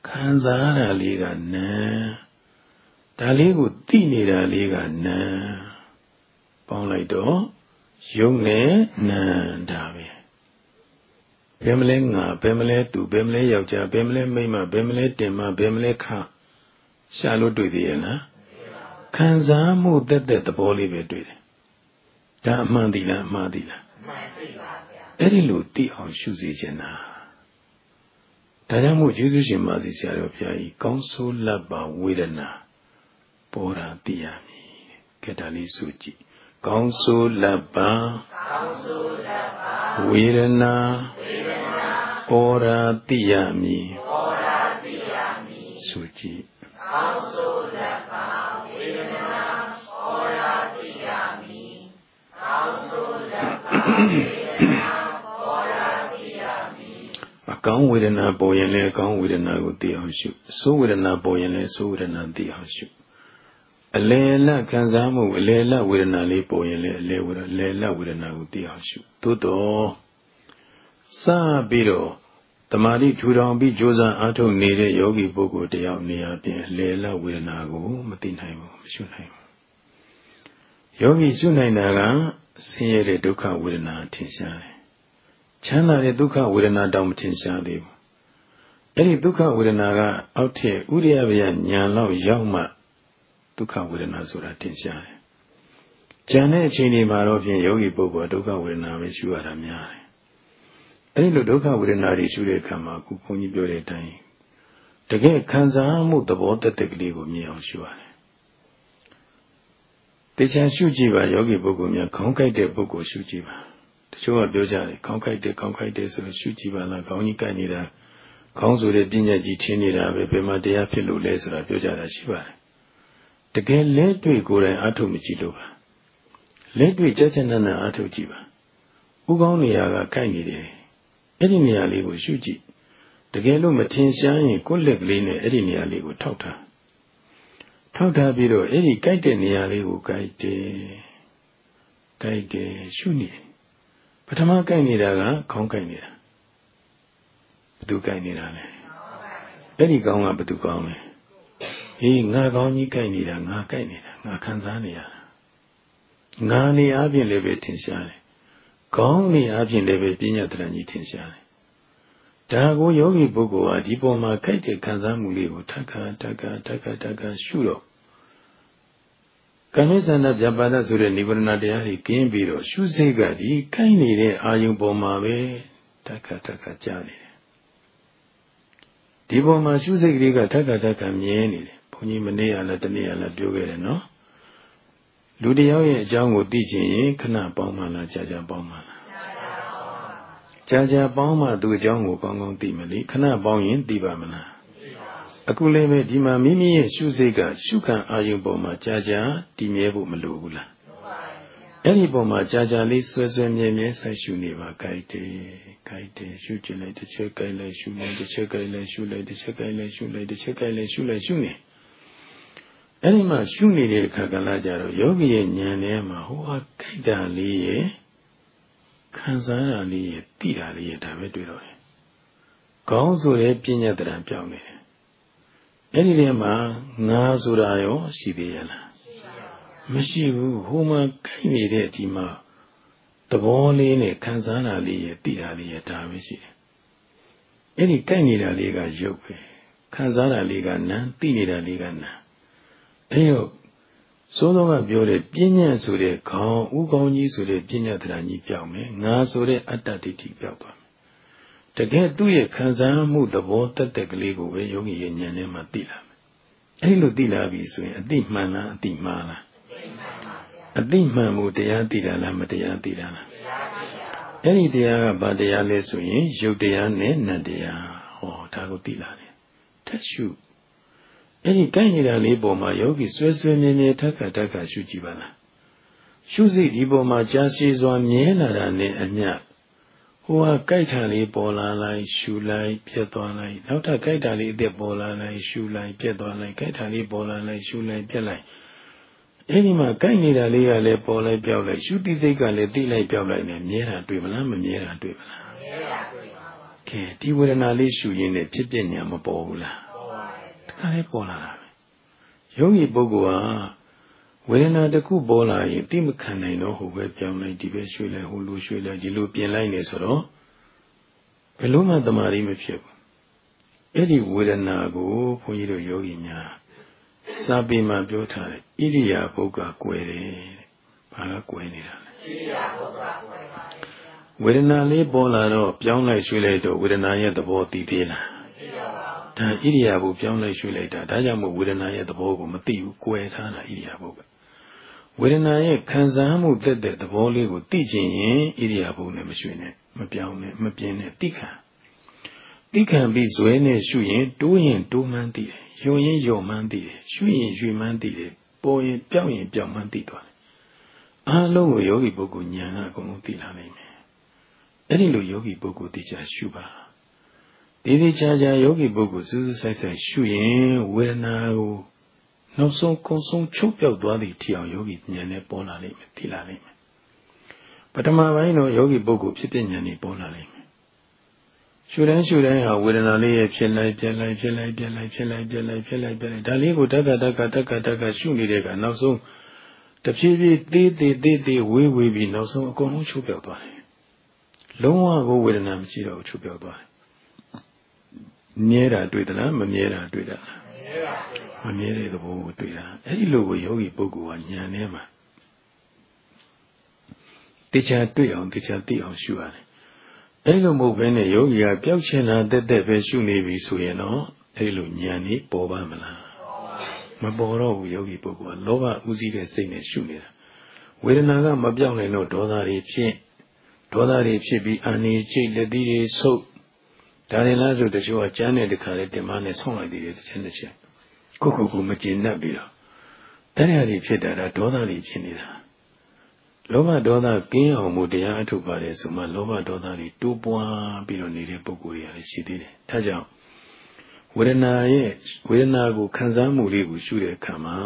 Speaker 1: ခံစားရတာလေးကနာဒါလေးကိုသိနေတာလေးကနာပေါင်းလိုက်တော့ယုံနဲ့နာဒါပဲဘယ်မလဲငါဘယ်မလဲသူဘယ်မလဲယောက်ျားဘယ်မလဲမိန်းမဘယ်မလဲတင်မဘယ်မလဲခါရှာလို့တွေ့သေးရဲ့လား ခံစားမှုတက်တဲ့သဘောလေးပဲတွေ့တယ်။ဒါအမှန်တည်လားအမှားတည်လားအမှန်တည်ပါဗျာ။အဲ့ဒီလိုသိအောင်ရှုစေချင်တာ။ဒါကြောင့်မို့ယေရှုရှင်မာစီဆရာတော်ဘုရားကြီးကောင်းဆိုးလပ်ပါဝေဒနာပေါ်တာသိရမည်။ကဲဒါလေးဆိုကြည့်။ကောင်းဆိုးလပ်ပါကောင်းဆိုးလပ်ပါဝေဒနာဝေဒနာပေါ်တာသိရမည်ပေါ်တာသိရမည်ဆိုကြည့်။ကောင်းဆိုးလပ် ပါအကောင်းဝေဒနာပေါ်ရင်လည်းအကောင်းဝေဒနာကိုသိအောင်ရှုအဆိုးဝေဒနာပေါ်ရင်လည်းအဆိုးဝေဒနာသိအောင်ရှုအလယ်လတ်ခံစားမှုအလယ်လတ်ဝေဒနာလေးပေါ်ရင်လည်းအလယ်ဝေဒလယ်လတ်ဝေဒနာကိုသိအောင်ရှုသို့တော့စပြီးတော့ တမာတိထူထောင်ပြီးကြိုးစားအားထုတ်နေတဲ့ယောဂီပုဂ္ဂိုလ်တယောက်နေရာပြင်လယ်လတ်ဝေဒနာကိုမသိနိုင်ဘူးမရှုနိုင်ဘူးယောဂီရှုနိုင်တာကဆင်းရဲတဲ့ဒုက္ခဝေဒနာထင်ရှားတယ်။ချမ်းသာတဲ့ဒုက္ခဝေဒနာတောင်မထင်ရှားသေးဘူး။အဲ့ဒီဒုက္ခဝေဒနာကအောက်ထက်ဥရိယဗျာညာလောက်ရောက်မှဒုက္ခဝေဒနာဆိုတာထင်ရှားတယ်။ဉာဏ်တဲ့အချိန်ဒီမှာတော့ဖြင့်ယောဂီပုဂ္ဂိုလ်ဒုက္ခဝေဒနာပဲရှုရတာများတယ်။ အဲ့ဒီလိုဒုက္ခဝေဒနာတွေရှုတဲ့အခါမှာခုဘုန်းကြီးပြောတဲ့အတိုင်းတကယ်ခံစားမှုသဘောတသက်ကလေးကိုမြင်အောင်ရှုရတယ်တေချာရှုကြည့်ပါယောဂီပုဂ္ဂိုလ်များခေါင်းကိုက်တဲ့ပုဂ္ဂိုလ်ရှုကြည့်ပါတချို့ကပြောကြတယ်ခေါင်းကိုက်တယ်ခေါင်းကိုက်တယ်ဆိုတော့ရှုကြည့်ပါလားခေါင်းကြီးကိုက်နေတာခေါင်းဆိုတဲ့ပညာကြီးထင်းနေတာပဲဘယ်မှာတရားဖြစ်လို့လဲဆိုတာပြောကြတာရှိပါတယ်တကယ်လက်တွေ့ကိုယ်တိုင်အထုမကြည့်လို့ပါလက်တွေ့ကြက်ကြက်နက်နက်အထုကြည့်ပါဝဥကောင်းနေရာကကိုက်နေတယ် အဲ့ဒီနေရာလေးကိုရှုကြည့်တကယ်လို့မထင်ရှားရင်ကိုယ်လက်ကလေးနဲ့အဲ့ဒီနေရာလေးကိုထောက်ထားထောက်ထားပြီးတော့အဲ့ဒီကိုက်တဲ့နေရာလေးကိုကိုက်တယ်ကိုက်တယ်ရှုနေပထမကိုက်နေတာကခေါင်းကိုက်နေတာဘသူကိုက်နေတာလဲအဲ့ဒီကောင်းကဘသူကောင်းလဲဟေးငါကောင်းကြီးကိုက်နေတာငါကိုက်နေတာငါခံစားနေရတာငါနေအပြင်လည်းပဲထင်ရှားတယ် ကောင်းနေအပြင်လည်းပဲပညာတရဏကြီးထင်ရှားတယ်ဒါကိုယောဂီပုဂ္ဂိုလ်ဟာဒီပေါ်မှာခိုက်တဲ့ခံစားမှုလေးကိုထပ်ခါထပ်ခါထပ်ခါထပ်ခါရှုတော့ကမိသနာပြပါဒဆိုတဲ့နိဗ္ဗာန်တရားကြီးကင်းပြီးတော့ရှုစိတ်ကဒီခိုက်နေတဲ့အာယုံပေါ်မှာပဲထပ်ခါထပ်ခါကြားနေတယ်ဒီပေါ်မှာရှုစိတ်ကလေးကထပ်ခါထပ်ခါမြဲနေတယ်ဘုန်းကြီးမနေ့ကလည်းတနေ့ကလည်းပြောခဲ့တယ်နော် လူတယောက်ရဲ့အကြောင်းကိုသိချင်ရင်ခဏပေါင်းမှလားကြာကြာပေါင်းမှလားကြာကြာပေါင်းမှသူ့အကြောင်းကိုကောင်းကောင်းသိမလို့ခဏပေါင်းရင်သိပါမလားအခုလည်းပဲဒီမှာမိမိရဲ့ရှုစိတ်ကရှုခံအာယုံပေါ်မှာကြာကြာတည်မြဲဖို့မလိုဘူးလားအဲ့ဒီပုံမှာကြာကြာလေးဆွဲဆွဲမြဲမြဲဆက်ရှုနေပါကြိုက်တယ်ကြိုက်တယ်ရှုကျင်လိုက်တစ်ချက်ကြိုက်လိုက်ရှုလိုက်တစ်ချက်ကြိုက်လိုက်ရှုလိုက်တစ်ချက်ကြိုက်လိုက်ရှုလိုက်တစ်ချက်ကြိုက်လိုက်ရှုလိုက်ရှုနေ အဲ့ဒီမှာရှုနေတဲ့အခါကလည်းကြတော့ယောဂီရဲ့ဉာဏ်ထဲမှာဟိုဟာကြိုက်တာလေးရဲ့ခံစားတာလေးရဲ့သိတာလေးရဲ့ဒါပဲတွေ့တော့တယ်။ခေါင်းဆိုတဲ့ပြဉ္ညာတရံပြောင်းနေတယ်။အဲ့ဒီထဲမှာငါဆိုတာရောရှိသေးရလား။မရှိဘူးဟိုမှာခိုက်နေတဲ့ဒီမှာသဘောလေးနဲ့ခံစားတာလေးရဲ့သိတာလေးရဲ့ဒါပဲရှိတယ်။အဲ့ဒီကိုက်နေတာလေးကရုပ်ပဲ။ခံစားတာလေးကနာသိနေတာလေးကနာ အဲ့တော့စိုးသောကပြောတဲ့ပညာဆိုတဲ့ခေါင်းဥကောင်းကြီးဆိုတဲ့ပညာတရားကြီးပြောင်းမယ်ငါဆိုတဲ့အတ္တဒိဋ္ဌိပြောင်းသွားမယ်တကယ်သူ့ရဲ့ခံစားမှုသဘောတက်တက်ကလေးကိုပဲယောဂီရဲ့ဉာဏ်ထဲမှာသိလာမယ်အဲ့လိုသိလာပြီဆိုရင်အတိမှန်လားအတိမှားလားအတိမှန်မှုတရားသိတာလားမတရားသိတာလားအဲ့ဒီတရားကဘာတရားလဲဆိုရင်ရုပ်တရားနဲ့နတ်တရားဟောဒါကိုသိလာတယ်ထက်ရှု အဲ့ဒီကိုက်နေတာလေးပေါ်မှာယောဂီဆွဲဆွဲမြဲမြဲထက်ခါထက်ခါရှုကြည့်ပါလားရှုစိတ်ဒီပေါ်မှာကြာရှည်စွာမြဲလာတာနဲ့အမျှဟိုဟာကြိုက်တာလေးပေါ်လာလိုက်ရှူလိုက်ပြက်သွားလိုက်နောက်ထပ်ကြိုက်တာလေးအသက်ပေါ်လာလိုက်ရှူလိုက်ပြက်သွားလိုက်ကြိုက်တာလေးပေါ်လာလိုက်ရှူလိုက်ပြက်လိုက်အဲ့ဒီမှာကြိုက်နေတာလေးကလည်းပေါ်လိုက်ပြောက်လိုက်ရှုတိစိတ်ကလည်းသိလိုက်ပြောက်လိုက်နဲ့မြဲတာတွေ့မလားမမြဲတာတွေ့မလားမြဲတာတွေ့ပါဘူးကဲဒီဝေဒနာလေးရှူရင်းနဲ့ဖြစ်ပြညာမပေါ်ဘူးလား ခါလေးပေါ်လာတာပဲယောဂီပုဂ္ဂိုလ်ဟာဝေဒနာတစ်ခုပေါ်လာရင်တိမခံနိုင်တော့ဟိုပဲပြောင်းလိုက်ဒီပဲရွှေ့လိုက်ဟိုလိုရွှေ့လိုက်ဒီလိုပြင်လိုက်နေဆိုတော့ဘယ်လို့မှတမာရီမဖြစ်ဘူးအဲ့ဒီဝေဒနာကိုဘုန်းကြီးတို့ယောဂီများစာပေမှာပြောထားတယ်ဣရိယာပုဂ္ဂကွယ်တယ်ဘာကကွယ်နေတာလဲဣရိယာပုဂ္ဂကွယ်ပါဝေဒနာလေးပေါ်လာတော့ပြောင်းလိုက်ရွှေ့လိုက်တော့ဝေဒနာရဲ့သဘောသိသေးလား ဒါဣရိယာပုပြောင်းလိုက်ရွှေ့လိုက်တာဒါကြောင့်မို့ဝေဒနာရဲ့သဘောကိုမသိဘူး၊ကွယ်ထားတာဣရိယာပုကဝေဒနာရဲ့ခံစားမှုသက်တဲ့သဘောလေးကိုသိချင်ရင်ဣရိယာပုနဲ့မရွှေ့နဲ့မပြောင်းနဲ့မပြင်းနဲ့သိခံသိခံပြီးဇွဲနဲ့ရှုရင်တိုးရင်တိုးမှန်းသိတယ်ယုံရင်ယုံမှန်းသိတယ်ရွှေ့ရင်ရွှေ့မှန်းသိတယ်ပေါ်ရင်ပြောင်းရင်ပြောင်းမှန်းသိသွားတယ်အားလုံးကိုယောဂီပုဂ္ဂိုလ်ဉာဏ်ကအကုန်လုံးသိလာနိုင်မယ်အဲ့ဒီလိုယောဂီပုဂ္ဂိုလ်သိချာရှုပါ ဒီဒီချာချာယောဂီပုဂ္ဂိုလ်စူးစူးဆိုင်ဆိုင်ရှုရင်ဝေဒနာကိုနောက်ဆုံးကုံဆုံးချုပ်ပြောက်သွားသည့်ထီအောင်ယောဂီဉာဏ်နဲ့ပေါ်လာလိမ့်မယ်သိလာလိမ့်မယ်ပထမပိုင်းတော့ယောဂီပုဂ္ဂိုလ်ဖြစ်တဲ့ဉာဏ်နဲ့ပေါ်လာလိမ့်မယ်ရှုတိုင်းရှုတိုင်းဟာဝေဒနာလေးရဲ့ဖြစ်လိုက်ပြက်လိုက်ဖြစ်လိုက်ပြက်လိုက်ဖြစ်လိုက်ပြက်လိုက်ဖြစ်လိုက်ပြက်လိုက်ဒါလေးကိုတက်ကတက်ကတက်ကတက်ကရှုနေတဲ့ကနောက်ဆုံးတဖြည်းဖြည်းသေးသေးသေးသေးဝေးဝေးပြီးနောက်ဆုံးအကုန်လုံးချုပ်ပြောက်သွားတယ်လုံးဝကိုဝေဒနာမရှိတော့ချုပ်ပြောက်သွားတယ် မြဲတာတွေ့သလားမမြဲတာတွေ့တာလားမမြဲတဲ့သဘောကိုတွေ့တာအဲ့ဒီလိုကိုယောဂီပုဂ္ဂိုလ်ကဉာဏ်ထဲမှာတရားတွေ့အောင်တရားသိအောင်ရှုရတယ်အဲ့လိုမဟုတ်ဘဲနဲ့ယောဂီကပျောက်ချင်တာတက်တက်ပဲရှုနေပြီဆိုရင်တော့အဲ့လိုဉာဏ်นี่ပေါ်ပါမလားမပေါ်တော့ဘူးယောဂီပုဂ္ဂိုလ်ကလောဘဥစည်းတဲ့စိတ်နဲ့ရှုနေတာဝေဒနာကမပြောင်းနိုင်တော့ဒေါသတွေဖြစ်ဒေါသတွေဖြစ်ပြီးအာနေချိတ်လက်သီးတွေဆုပ် ဒါရင်လားဆိုတချို့ကကျမ်းတဲ့တခါလေတင်မနဲ့ဆောင်းလိုက်သေးတယ်တစ်ချက်တစ်ချက်ကိုကိုကိုမကျင်납ပြီးတော့အဲ့ဒီအရာဖြစ်တာဒါဒေါသတွေဖြစ်နေတာလောဘဒေါသကင်းအောင်မှုတရားအထုတ်ပါတယ်ဆိုမှလောဘဒေါသတွေတိုးပွားပြီးတော့နေတဲ့ပုဂ္ဂိုလ်တွေရှိသေးတယ်။ဒါကြောင့်ဝေဒနာရဲ့ဝေဒနာကိုခံစားမှုလေးကိုရှုတဲ့အခါမှာ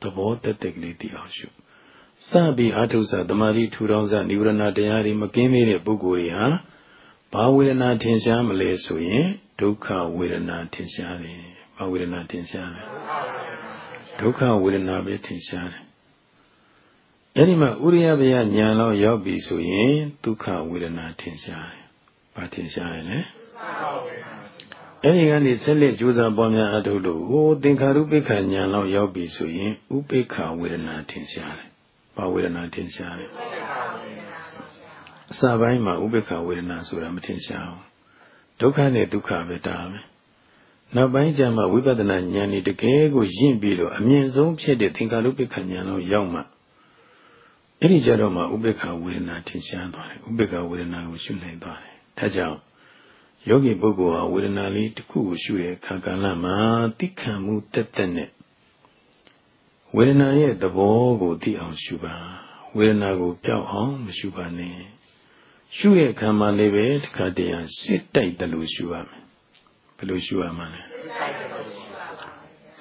Speaker 1: သဘောတက်တက်ကလေးသိအောင်ရှု။စပြီးအာထုဆသမာဓိထူထောင်စနိဝရဏတရားတွေမကင်းသေးတဲ့ပုဂ္ဂိုလ်တွေဟာ ဘာဝေဒနာထင်ရှားမလဲဆိုရင်ဒုက္ခဝေဒနာထင်ရှားတယ်။ဘာဝေဒနာထင်ရှားလဲ။ဒုက္ခဝေဒနာပဲထင်ရှားတယ်အဲ့ဒီမှာဥရိယဗျာညာလောက်ရောက်ပြီဆိုရင်ဒုက္ခဝေဒနာထင်ရှားတယ်။ဘာထင်ရှားရလဲ။အဲ့ဒီကနေဆက်လက်ကြိုးစားပွားများအထုလို့ဟိုသင်္ခါရုပ္ပခညာလောက်ရောက်ပြီဆိုရင်ဥပိ္ခဝေဒနာထင်ရှားတယ်။ဘာဝေဒနာထင်ရှားလဲ။ အစပိုင်းမှာဥပိ္ခဝေဒနာဆိုတာမထင်ရှားဘူး။ဒုက္ခနဲ့ဒုက္ခပဲဒါပဲ။နောက်ပိုင်းကျမှဝိပဿနာဉာဏ်ဤတကယ်ကိုရင့်ပြီးတော့အမြင့်ဆုံးဖြစ်တဲ့သင်္ခါရုပ္ပခဉာဏ်လောက်ရောက်မှအဲ့ဒီကြတော့မှဥပေက္ခဝေဒနာထင်ရှားသွားတယ်ဥပေက္ခဝေဒနာကိုရှုနိုင်သွားတယ်ဒါကြောင့်ယောဂီပုဂ္ဂိုလ်ဟာဝေဒနာလေးတစ်ခုကိုရှုတဲ့အခါကာလမှာသိခံမှုတက်တက်နဲ့ဝေဒနာရဲ့သဘောကိုသိအောင်ရှုပါဝေဒနာကိုပြောက်အောင်မရှုပါနဲ့ ရှုရဲ့ခံမှလေးပဲတစ်ခါတည်းရစစ်တိုက်တယ်လို့ရှုရမယ်ဘယ်လိုရှုရမှာလဲ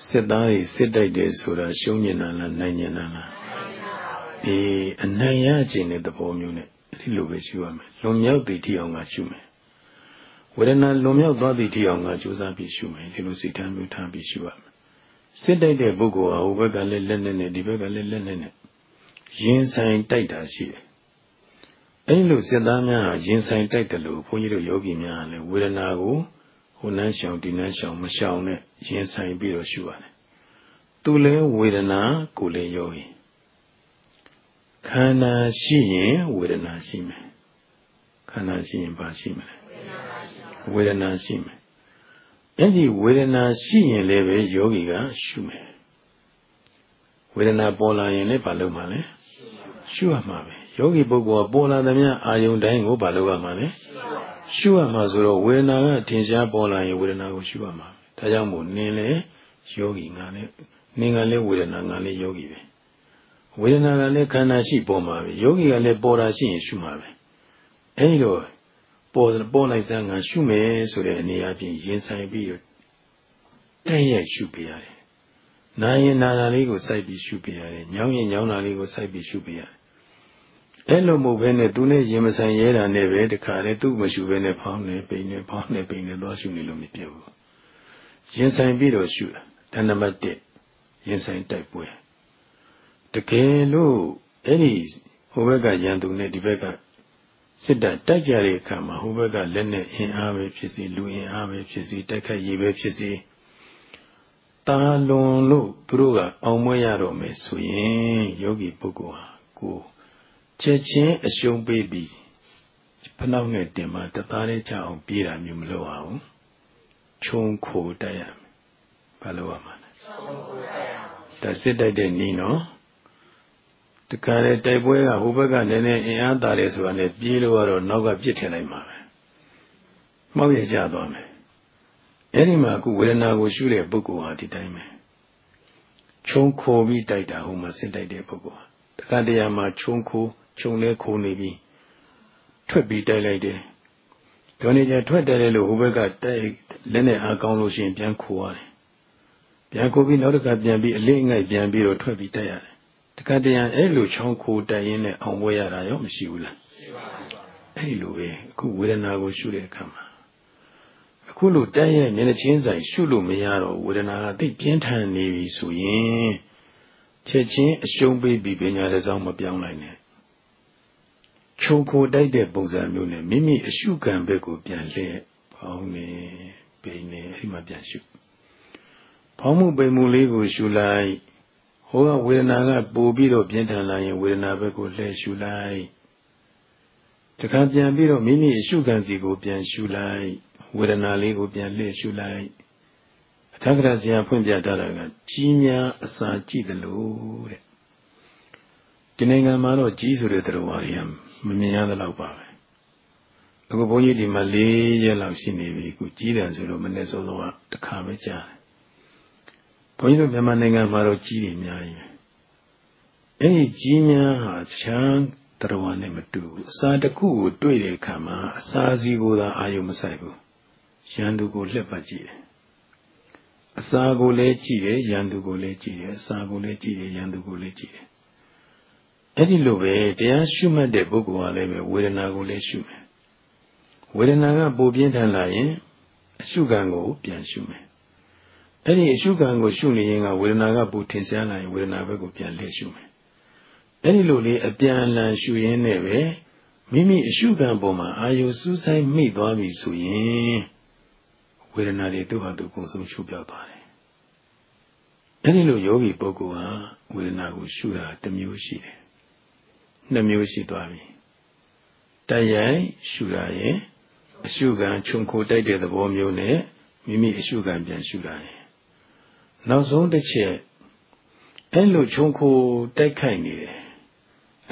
Speaker 1: စစ်သားတွေစစ်တိုက်တယ်ဆိုတာရှုံးညင်တာလားနိုင်ညင်တာလားအေးအနိုင်ရခြင်းတဲ့သဘောမျိုးနဲ့ဒီလိုပဲရှုရမယ်လွန်မြောက်သည်တိအောင်ကရှုမယ်ဝေဒနာလွန်မြောက်သွားသည်တိအောင်ကကြိုးစားပြီးရှုမယ်ဒီလိုစိတ်ထားမျိုးထားပြီးရှုရမယ်စစ်တိုက်တဲ့ပုဂ္ဂိုလ်ဟာဟိုဘက်ကလည်းလက်နဲ့နဲ့ဒီဘက်ကလည်းလက်နဲ့နဲ့ရင်ဆိုင်တိုက်တာရှိတယ် အဲဒီလိုစစ်သားများဟာရင်ဆိုင်တိုက်တယ်လို့ဘုန်းကြီးတို့ယောဂီများလည်းဝေဒနာကိုဟိုနှမ်းရှောင်ဒီနှမ်းရှောင်မရှောင်နဲ့ရင်ဆိုင်ပြီးတော့ရှုရတယ်သူလည်းဝေဒနာကိုလည်းယောဂီခန္ဓာရှိရင်ဝေဒနာရှိမယ်ခန္ဓာရှိရင်ဘာရှိမလဲဝေဒနာရှိမယ်အဲ့ဒီဝေဒနာရှိရင်လည်းပဲယောဂီကရှုမယ်ဝေဒနာပေါ်လာရင်လည်းဘာလုပ်မှာလဲရှုရမှာပဲ ယောဂီပုဂ္ဂိုလ်ကပေါ်လာသမျှအာယုန်တိုင်းကိုဘာလုပ်ရမှာလဲရှုရမှာဆိုတော့ဝေဒနာကထင်ရှားပေါ်လာရင်ဝေဒနာကိုရှုရမှာဒါကြောင့်မို့နင်းလေယောဂီငါလည်းနင်းကလည်းဝေဒနာငါလည်းယောဂီပဲဝေဒနာကလည်းခန္ဓာရှိပေါ်မှာပဲယောဂီကလည်းပေါ်တာရှိရင်ရှုမှာပဲအဲဒီတော့ပေါ်ပေါ်လိုက်စမ်းငါရှုမယ်ဆိုတဲ့အနေအချင်းရင်ဆိုင်ပြီးတော့တဲ့ရဲ့ရှုပြရတယ်။နာရင်နာတာလေးကိုစိုက်ပြီးရှုပြရတယ်။ညောင်းရင်ညောင်းတာလေးကိုစိုက်ပြီးရှုပြရတယ်။ အဲလိုမဟုတ်ဘဲနဲ့သူနဲ့ရင်မဆိုင်ရဲတာနဲ့ပဲတခါလေသူ့မရှုဘဲနဲ့ဖောင်းနေပိန်နေဖောင်းနေပိန်နေတော့ရှုနေလို့မဖြစ်ဘူး။ရင်ဆိုင်ပြီးတော့ရှုတာဒါနံပါတ်1ရင်ဆိုင်တိုက်ပွဲ။တကယ်လို့အဲ့ဒီဟိုဘက်ကရန်သူနဲ့ဒီဘက်ကစစ်တပ်တိုက်ကြတဲ့အခါမှာဟိုဘက်ကလက်နဲ့အင်အားပဲဖြစ်စီလူအင်အားပဲဖြစ်စီတိုက်ခတ်ရေးပဲဖြစ်စီတာလွန်လို့သူတို့ကအောင်မွေးရတော့မယ်ဆိုရင်ယောဂီပုဂ္ဂိုလ်ဟာကို ချက်ချင်းအရှုံးပေးပြီးဖနှောက်နဲ့တင်မှတသားလေးချအောင်ပြေးတာမျိုးမလုပ်အောင်ခြုံခိုတိုက်ရမယ်ဘာလို့ရမှာလဲခြုံခိုတိုက်ရမယ်ဒါစစ်တိုက်တဲ့နီးနော်တခါလေတိုက်ပွဲကဟိုဘက်ကနည်းနည်းအင်အားတာတယ်ဆိုတာနဲ့ပြေးလို့ကတော့နောက်ကပြစ်ထင်လိုက်မှာပဲမှောက်ရကြသွားမယ်အဲ့ဒီမှာအခုဝေဒနာကိုရှုတဲ့ပုဂ္ဂိုလ်ဟာဒီတိုင်းပဲခြုံခိုပြီးတိုက်တာဟိုမှာစစ်တိုက်တဲ့ပုဂ္ဂိုလ်ဟာတခါတရံမှာခြုံခို ခြုံလဲခိုနေပြီးထွက်ပြီးတိုက်လိုက်တယ်ဒီနေ့ကျထွက်တယ်လို့ဟိုဘက်ကတိုက်လက်နဲ့အားကောင်းလို့ရှိရင်ပြန်ခိုရတယ်ပြန်ခိုပြီးနောက်တစ်ခါပြန်ပြီးအလေးငိုက်ပြန်ပြီးတော့ထွက်ပြီးတိုက်ရတယ်တခါတရံအဲ့လိုချောင်းခိုတိုင်ရင်းနဲ့အောင်ပွဲရတာရောမရှိဘူးလားရှိပါဘူးအဲ့လိုပဲအခုဝေဒနာကိုရှုတဲ့အခါမှာအခုလိုတန်းရဲ့မျက်နှာချင်းဆိုင်ရှုလို့မရတော့ဝေဒနာကသိပြင်းထန်နေပြီဆိုရင်ချက်ချင်းအရှုံးပေးပြီးပညာတစ်စောင်းမပြောင်းနိုင်နဲ့ ချုံခိုတိုက်တဲ့ပုံစံမျိုးနဲ့မိမိအရှုခံဘက်ကိုပြန်လှည့်ပေါင်းနေပိန်နေအဲ့မှာပြန်ရှုဖောင်းမှုပိန်မှုလေးကိုရှုလိုက်ဟိုကဝေဒနာကပိုပြီးတော့ပြင်းထန်လာရင်ဝေဒနာဘက်ကိုလှည့်ရှုလိုက်တခါပြန်ပြီးတော့မိမိအရှုခံစီကိုပြန်ရှုလိုက်ဝေဒနာလေးကိုပြန်လှည့်ရှုလိုက်အထက်ကရာဆရာဖွင့်ပြထားတာကကြီးများအစာကြည့်တယ်လို့တဲ့ဒီနိုင်ငံမှာတော့ကြီးဆိုတဲ့တရားဝါရီ မမြင်ရတဲ့လောက်ပါပဲအခုဘုန်းကြီးဒီမှာ၄ရက်လောက်ရှိနေပြီအခုကြီးတယ်ဆိုတော့မနေ့စောစောကတစ်ခါပဲကြားတယ်ဘုန်းကြီးတို့မြန်မာနိုင်ငံမှာတော့ကြီးတယ်အများကြီးပဲအဲ့ဒီကြီးများဟာချမ်းတရားနဲ့မတူဘူးအစာတစ်ခုကိုတွေ့တဲ့အခါမှာအစာစီကိုသာအာယုံမဆိုင်ဘူးရန်သူကိုလှက်ပတ်ကြည့်တယ်အစာကိုလည်းကြည့်တယ်ရန်သူကိုလည်းကြည့်တယ်အစာကိုလည်းကြည့်တယ်ရန်သူကိုလည်းကြည့်တယ် အဲ့ဒီလိုပဲတရားရှုမှတ်တဲ့ပုဂ္ဂိုလ်ကလည်းပဲဝေဒနာကိုလည်းရှုမယ်ဝေဒနာကပိုပြင်းထန်လာရင်အရှုခံကိုပြန်ရှုမယ်အဲ့ဒီအရှုခံကိုရှုနေရင်ကဝေဒနာကပူထင်ရှားလာရင်ဝေဒနာဘက်ကိုပြန်လှည့်ရှုမယ်အဲ့ဒီလိုလေးအပြန်အလှန်ရှုရင်းနဲ့ပဲမိမိအရှုခံပေါ်မှာအာယုစူးဆိုင်မိသွားပြီဆိုရင်ဝေဒနာတွေသူ့ဟာသူကုန်ဆုံးရှုပြောက်သွားတယ်အဲ့ဒီလိုယောဂီပုဂ္ဂိုလ်ဟာဝေဒနာကိုရှုတာတစ်မျိုးရှိတယ် နှစ်မျိုးရှိသွားပြီတိုက်ရိုက်ရှုတာရဲ့အရှုခံခြုံခိုတိုက်တဲ့သဘောမျိုးနဲ့မိမိအရှုခံပြန်ရှုတာရဲ့နောက်ဆုံးတစ်ချက်အဲ့လိုခြုံခိုတိုက်ခိုက်နေတယ်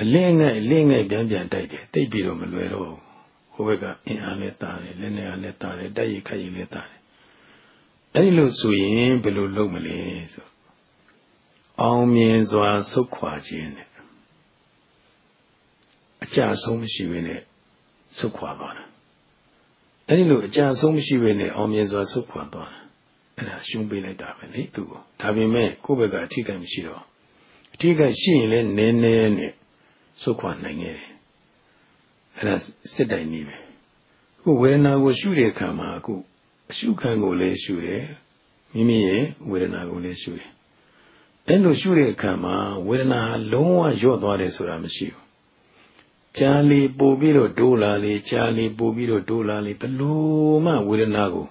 Speaker 1: အလင်းငယ်အလင်းငယ်ပြန်ပြန်တိုက်တယ်တိတ်ပြီးတော့မလွယ်တော့ဟိုဘက်ကအင်အားနဲ့တာတယ်လက်နဲ့အားနဲ့တာတယ်တိုက်ရခိုက်ရနဲ့တာတယ်အဲ့ဒီလိုဆိုရင်ဘယ်လိုလုပ်မလဲဆိုအောင်မြင်စွာဆုတ်ခွာခြင်းနဲ့ အကြဆုံးမရှိဘဲနဲ့ဆုတ်ခွာသွားတာအဲ့ဒီလိုအကြဆုံးမရှိဘဲနဲ့အောင်မြင်စွာဆုတ်ခွာသွားတာအဲ့ဒါရှုံးပေးလိုက်တာပဲလေသူ့ကိုဒါပေမဲ့ကိုယ့်ဘက်ကအထီးကမရှိတော့အထီးကရှိရင်လည်းနည်းနည်းနဲ့ဆုတ်ခွာနိုင်ခဲ့တယ်အဲ့ဒါစစ်တိုင်နည်းပဲခုဝေဒနာကိုရှုတဲ့အခါမှာအခုအရှုခံကိုလည်းရှုတယ်မိမိရဲ့ဝေဒနာကိုလည်းရှုတယ်အဲ့လိုရှုတဲ့အခါမှာဝေဒနာလုံးဝညော့သွားတယ်ဆိုတာမရှိဘူး ကြာလီပို့ပြီးတော့ဒိုးလာလေကြာလီပို့ပြီးတော့ဒိုးလာလေဘလို့မှဝေဒနာကို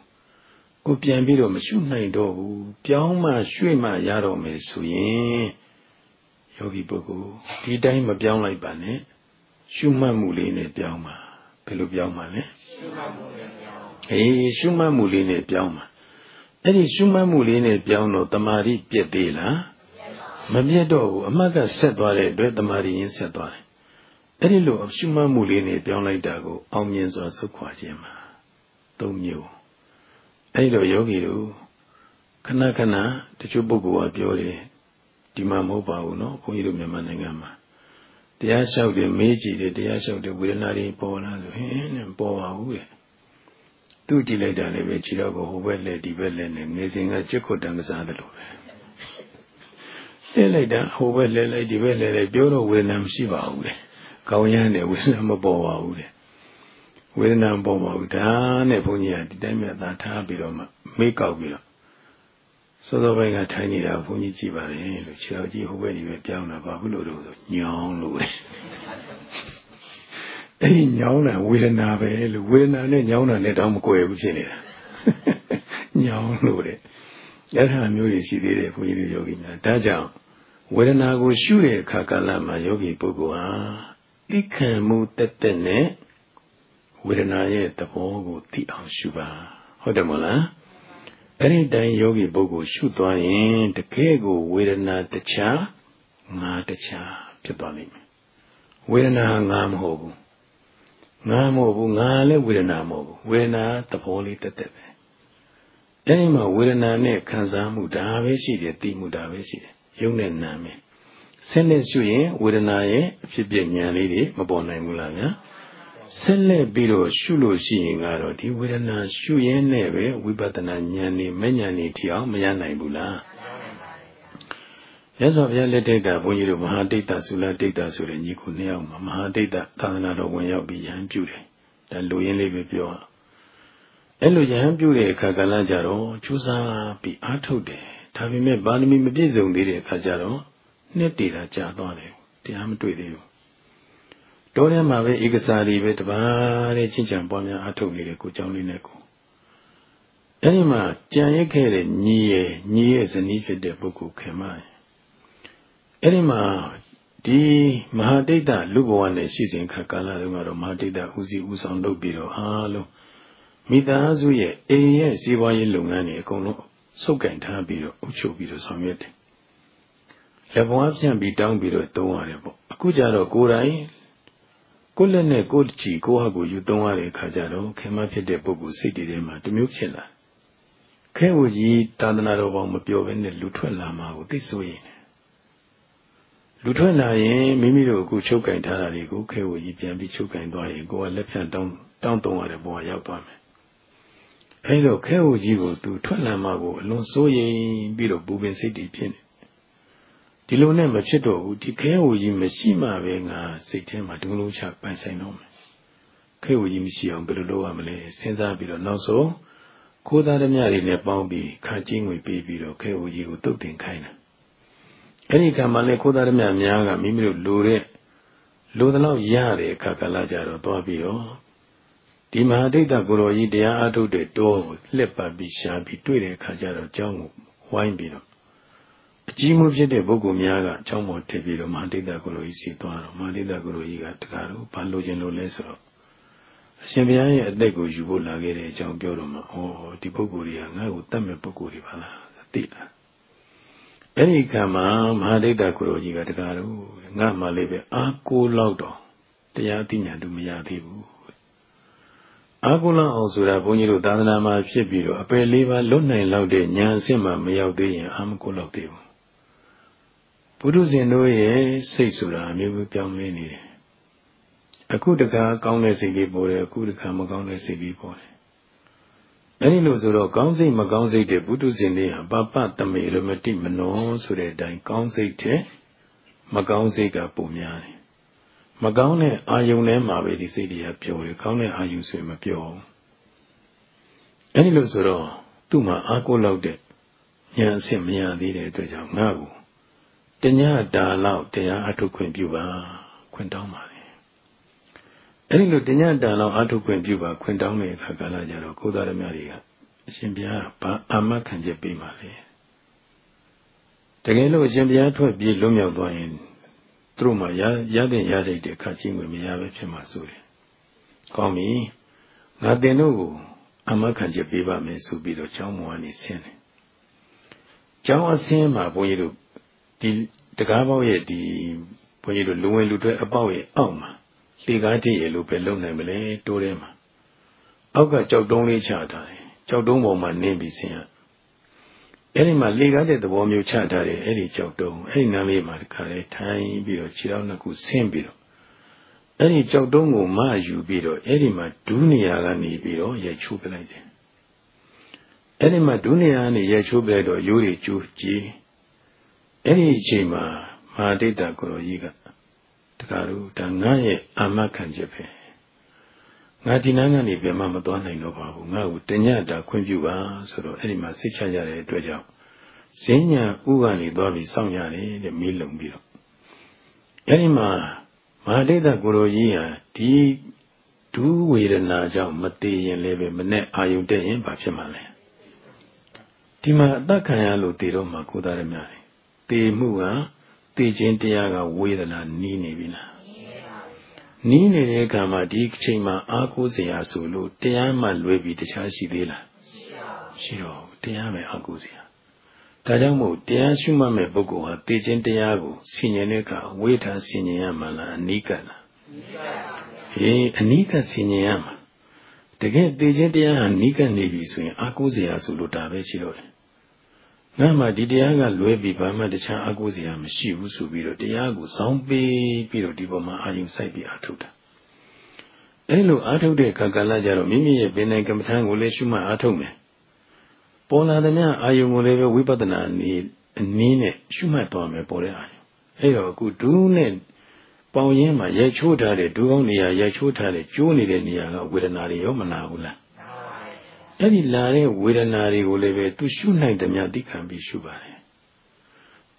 Speaker 1: ကိုပြန်ပြီးတော့မရှုနိုင်တော့ဘူးပြောင်းမှရွှေ့မှရတော့မယ်ဆိုရင်ယောဂီပုဂ္ဂိုလ်ဒီတိုင်းမပြောင်းလိုက်ပါနဲ့ရှုမှတ်မှုလေးနဲ့ပြောင်းပါဘယ်လိုပြောင်းပါလဲရှုမှတ်မှုနဲ့ပြောင်းအေးရှုမှတ်မှုလေးနဲ့ပြောင်းပါအဲ့ဒီရှုမှတ်မှုလေးနဲ့ပြောင်းတော့တမာရီပြက်သေးလားမပြက်တော့ဘူးအမှတ်ကဆက်သွားတဲ့အတွက်တမာရီရင်းဆက်သွားတယ် အဲ့ဒီလိုရှုမှတ်မှုလေးနဲ့ပြောင်းလိုက်တာကိုအောင်မြင်စွာဆုတ်ခွာခြင်းမှာသုံးမျိုးအဲ့ဒီတော့ယောဂီတို့ခဏခဏတချို့ပုဂ္ဂိုလ်ကပြောတယ်ဒီမှာမဟုတ်ပါဘူးနော်ဘုန်းကြီးတို့မြန်မာနိုင်ငံမှာတရားလျှောက်တယ်မေးကြည့်တယ်တရားလျှောက်တယ်ဝေဒနာတွေပေါ်လာလို့ဟင်းနဲ့ပေါ်ပါဘူးတဲ့သူကြည့်လိုက်တာလည်းပဲခြေတော့ကိုဟိုဘက်လက်ဒီဘက်လက်နဲ့ငယ်စဉ်ကကြက်ခွတ်တန်ကစားတယ်လို့ပဲလဲလိုက်တာဟိုဘက်လဲလိုက်ဒီဘက်လဲလိုက်ပြောတော့ဝေဒနာမရှိပါဘူးတဲ့ ကောင်းရမ်းတယ်ဝေဒနာမပေါ်ပါဘူးတဲ့ဝေဒနာမပေါ်ပါဘူးဒါနဲ့ဘုန်းကြီးကဒီတိုင်းမြတ်သားထားပြီးတော့မှမေးကောက်ပြီးတော့စောစောပိုင်းကထိုင်နေတာဘုန်းကြီးကြည့်ပါလေလို့ခြေတော်ကြီးဟိုဘက်ဒီဘက်ပြောင်းလာပါဘူးလို့တော့ဆိုညောင်းလို့လေအဲ့ဒီညောင်းတာဝေဒနာပဲလို့ဝေဒနာနဲ့ညောင်းတာနဲ့တောင်မကွယ်ဘူးဖြစ်နေတာညောင်းလို့တဲ့အဲ့ဒါမျိုးတွေရှိသေးတယ်ဘုန်းကြီးတို့ယောဂီများဒါကြောင့်ဝေဒနာကိုရှုတဲ့အခါကာလမှာယောဂီပုဂ္ဂိုလ်ဟာ သိခံမှုတက်တက်နဲ့ဝေဒနာရဲ့သဘောကိုသိအောင်ရှုပါဟုတ်တယ်မဟုတ်လားအဲ့ဒီတိုင်းယောဂီပုဂ္ဂိုလ်ရှုသွားရင်တကယ်ကိုဝေဒနာတခြားငါတခြားဖြစ်သွားလိမ့်မယ်ဝေဒနာငါမဟုတ်ဘူးငါမဟုတ်ဘူးငါလည်းဝေဒနာမဟုတ်ဘူးဝေဒနာသဘောလေးတက်တက်ပဲအဲ့ဒီမှာဝေဒနာနဲ့ခံစားမှုဒါပဲရှိတယ်သိမှုဒါပဲရှိတယ်ယုံနဲ့နာမယ် ဆင်းနဲ့ရှုရင်ဝေဒနာရဲ့အဖြစ်ပြဉာဏ်လေးတွေမပေါ်နိုင်ဘူးလားဗျာဆက်လက်ပြီးတော့ရှုလို့ရှိရင်ကတော့ဒီဝေဒနာရှုရင်းနဲ့ပဲဝိပဿနာဉာဏ်နဲ့မဉာဏ်နဲ့ထီအောင်မရနိုင်ဘူးလားရသော်ဘုရားလက်ထက်ကဘုန်းကြီးတို့မဟာဒိဋ္ဌသုလဒိဋ္ဌဆိုတဲ့ညီကိုနှစ်ယောက်မှာမဟာဒိဋ္ဌသာသနာတော်ဝင်ရောက်ပြီးယဟန်ပြုတယ်ဒါလူရင်းလေးပဲပြောအဲ့လိုယဟန်ပြုတဲ့အခါကလည်းကြတော့ကျူးစားပြီးအားထုတ်တယ်ဒါပေမဲ့ဗာဏမီမပြည့်စုံသေးတဲ့အခါကျတော့ နှစ်တည်တာကြာသွားတယ်တရားမတွေ့သေးဘူးတောထဲမှာပဲဧကစာတွေပဲတပါးတဲ့ချင်းချံပွားများအထုတ်နေတဲ့ကိုเจ้าလေးနဲ့ကိုအဲ့ဒီမှာကြံရက်ခဲ့တဲ့ညီရဲ့ညီရဲ့ဇနီးဖြစ်တဲ့ပုဂ္ဂိုလ်ခင်မအဲ့ဒီမှာဒီမဟာဒိဋ္ဌလူဘဝနဲ့ရှိစဉ်ခါကာလတုန်းကတော့မဟာဒိဋ္ဌဦးစီးဦးဆောင်လုပ်ပြီးတော့အားလုံးမိသားစုရဲ့အိမ်ရဲ့စီးပွားရေးလုပ်ငန်းတွေအကုန်လုံးစုပ်ကင်ထားပြီးတော့အုပ်ချုပ်ပြီးတော့ဆောင်ရွက်တယ် လက်ဘဝဖြန့်ပြီးတောင်းပြီးတော့သုံးရတယ်ပေါ့အခုကျတော့ကိုယ်တိုင်ကိုယ်လက်နဲ့ကိုယ်ချီကိုယ့်ဟာကိုယ်ယူသုံးရတဲ့အခါကျတော့ခင်မဖြစ်တဲ့ပုဂ္ဂိုလ်စိတ်တွေထဲမှာတမျိုးဖြစ်လာခဲဝကြီးသာသနာတော်ဘောင်မပြောဘဲနဲ့လူထွက်လာမှာကိုသိဆိုရင်လူထွက်လာရင်မိမိတို့အခုချုပ်ကင်ထားတာတွေကိုခဲဝကြီးပြန်ပြီးချုပ်ကင်သွားရင်ကိုယ်ကလက်ဖြန့်တောင်းတောင်းတုံရတဲ့ဘဝရောက်သွားမယ်အဲလိုခဲဝကြီးကိုသူထွက်လာမှကိုအလွန်စိုးရိမ်ပြီးတော့ပူပင်စိတ်တည်ဖြစ်နေ ဒီလိုနဲ့မဖြစ်တော့ဘူးဒီခဲဝကြီးမရှိမှပဲငါစိတ်ထဲမှာဒုလုံးချပိုင်ဆိုင်တော့မယ်ခဲဝကြီးမရှိအောင်ဘယ်လိုလုပ်ရမလဲစဉ်းစားပြီးတော့နောက်ဆုံးကိုးသားဓမြတွေနဲ့ပေါင်းပြီးခါကြီးငွေပေးပြီးတော့ခဲဝကြီးကိုတုတ်တင်ခိုင်းတယ်အဲ့ဒီကံမှာလည်းကိုးသားဓမြများကမိမိတို့လိုတဲ့လိုတဲ့လောက်ရတဲ့အခါကလာကြတော့သွားပြီးတော့ဒီမဟာဒိဋ္ဌကိုရောကြီးတရားအားထုတ်တဲ့တောကိုလှက်ပတ်ပြီးရှားပြီးတွေ့တဲ့အခါကျတော့ကျောင်းကိုဝိုင်းပြီးတော့ အကြီးမှုဖြစ်တဲ့ပုဂ္ဂိုလ်များကကျောင်းပေါ်ထည့်ပြီးတော့မဟာဒိဋ္ဌကိုရောကြီးစီသွားတော့မဟာဒိဋ္ဌကိုရောကြီးကတကားတော့ဘာလို့ခြင်းလို့လဲဆိုတော့အရှင်ဘုရားရဲ့အသက်ကိုယူဖို့လာခဲ့တဲ့အကြောင်းပြောတော့မှဩဒီပုဂ္ဂိုလ်တွေကငါ့ကိုတတ်မဲ့ပုဂ္ဂိုလ်တွေပါလားသိလားအဲ့ဒီကံမှာမဟာဒိဋ္ဌကိုရောကြီးကတကားတော့ငါမှလည်းပဲအာကိုလောက်တော့တရားသိညာတို့မရသေးဘူးအာကုလအောင်ဆိုတာဘုန်းကြီးတို့သာသနာမှာဖြစ်ပြီးတော့အပယ်လေးပါလွတ်နိုင်လောက်တဲ့ဉာဏ်အဆင့်မှမရောက်သေးရင်အာမကုလောက်သေးဘူး ဘုရုဇင်တို့ရဲ့စိတ်ဆိုတာအမျိုးမျိုးပြောင်းလဲနေတယ်အခုတခါကောင်းတဲ့စိတ်လေးပေါ်တယ်အခုတခါမကောင်းတဲ့စိတ်လေးပေါ်တယ်အဲဒီလိုဆိုတော့ကောင်းစိတ်မကောင်းစိတ်တဲ့ဘုဒ္ဓဇင်လေးဟာပပတမေရမတိမနောဆိုတဲ့အတိုင်းကောင်းစိတ်တဲ့မကောင်းစိတ်ကပုံများတယ်မကောင်းတဲ့အာယုန်ထဲမှာပဲဒီစိတ်တွေကပျော်တယ်ကောင်းတဲ့အာယုန်ဆိုရင်မပျော်ဘူးအဲဒီလိုဆိုတော့သူ့မှာအာကိုလောက်တဲ့ဉာဏ်အဆင့်မရသေးတဲ့အတွက်ကြောင့်ငါ့ကို တညတာလောက်တရားအထုတ်ခွင့်ပြုပါခွင့်တောင်းပါလေအဲဒီလိုတညတာလောက်အထုတ်ခွင့်ပြုပါခွင့်တောင်းတဲ့အခါကလည်းကြတော့ကိုယ်သားရမတွေကအရှင်ဘုရားဘာအာမခံချက်ပေးပါလဲတကယ်လို့အရှင်ဘုရားထွက်ပြေးလွတ်မြောက်သွားရင်သူတို့မှရရတဲ့ရတဲ့အခါချင်းဝင်မရပဲဖြစ်မှာဆိုတယ်။ကောင်းပြီ။ငါတင်တို့ကိုအမခံချက်ပေးပါမယ်ဆိုပြီးတော့ကျောင်းမောကနေဆင်းတယ်။ကျောင်းအဆင်းမှာဘုန်းကြီးတို့ ဒီတကားပေါက်ရဲ့ဒီဘုန်းကြီးတို့လူဝင်လူထွက်အပေါက်ရဲ့အောက်မှာလေကားတည့်ရလို့ပဲလုံနိုင်မလဲတိုးထဲမှာအောက်ကကြောက်တုံးလေးချထားတယ်။ကြောက်တုံးပေါ်မှာနင်းပြီးဆင်းရအဲ့ဒီမှာလေကားတဲ့သဘောမျိုးချထားတယ်အဲ့ဒီကြောက်တုံးအဲ့ဒီနားလေးမှာတခါလေထိုင်ပြီးတော့ခြေထောက်နှစ်ခုဆင်းပြီးတော့အဲ့ဒီကြောက်တုံးကိုမယူပြီးတော့အဲ့ဒီမှာဒူးနေရာကနေပြီးတော့ရိုက်ချိုးပလိုက်တယ်အဲ့ဒီမှာဒူးနေရာကနေရိုက်ချိုးပလိုက်တော့ရိုးတွေကျိုးကြည် အဲ့ဒီအချိန်မှာမဟာဒိဋ္ဌကိုရောကြီးကတခါလို့ဒါငါရဲ့အာမခံချက်ပဲငါဒီနားကနေပြန်မမသွားနိုင်တော့ပါဘူးငါ့ကိုတညတာခွင့်ပြုပါဆိုတော့အဲ့ဒီမှာစိတ်ချရတဲ့အတွက်ကြောင့်ဈဉ္ညာဥကနေသွားပြီးစောင့်ရတယ်တဲ့မေးလုံပြီးတော့အဲ့ဒီမှာမဟာဒိဋ္ဌကိုရိုကြီးဟာဒီဒူးဝေဒနာကြောင့်မသေးရင်လည်းပဲမနဲ့အာယုန်တက်ရင်ဘာဖြစ်မှာလဲဒီမှာအသက်ခံရလို့တည်တော့မှကိုသားရမြတယ် တည်မှုကတည်ခြင်းတရားကဝေဒနာနီးနေပြီလားနီးနေတဲ့အခါမှာဒီအချိန်မှာအာကိုးစရာဆိုလို့တရားမှလွဲပြီးတခြားရှိသေးလားရှိတော့တရားပဲအာကိုးစရာဒါကြောင့်မို့တရားရှုမှတ်မဲ့ပုဂ္ဂိုလ်ဟာသိခြင်းတရားကိုဆင်ញင်တဲ့အခါဝိထာဆင်ញင်ရမှာလားအနိကလားဟေးအနိကဆင်ញင်ရမှာတကယ်သိခြင်းတရားဟာနိကနေပြီဆိုရင်အာကိုးစရာဆိုလို့ဒါပဲရှိတော့တယ် ငါမှဒီတရားကလွဲပြီးဘာမှတခြားအကုစရာမရှိဘူးဆိုပြီးတော့တရားကိုစောင်းပေးပြီးတော့ဒီပေါ်မှာအာယုံစိုက်ပြီးအာထုတ်တာအဲလိုအာထုတ်တဲ့ခါကလာကြတော့မိမိရဲ့ပင်နိုင်ကမ္မထံကိုလည်းရှုမှတ်အာထုတ်မယ်ပေါ်လာတဲ့မြအာယုံကိုလည်းပဲဝိပဿနာနည်းအနည်းနဲ့ရှုမှတ်သွားမယ်ပေါ်တဲ့အာယုံအဲတော့အခုဒူးနဲ့ပေါင်ရင်းမှာရိုက်ချိုးထားတဲ့ဒူးကောင်းနေရာရိုက်ချိုးထားတဲ့ကျိုးနေတဲ့နေရာကဝေဒနာတွေရောမနာဘူးလား အဲ့ဒီလာတဲ့ဝေဒနာတွေကိုလည်းပဲသူရှုနိုင်တယ်များသိခံပြီးရှုပါတယ်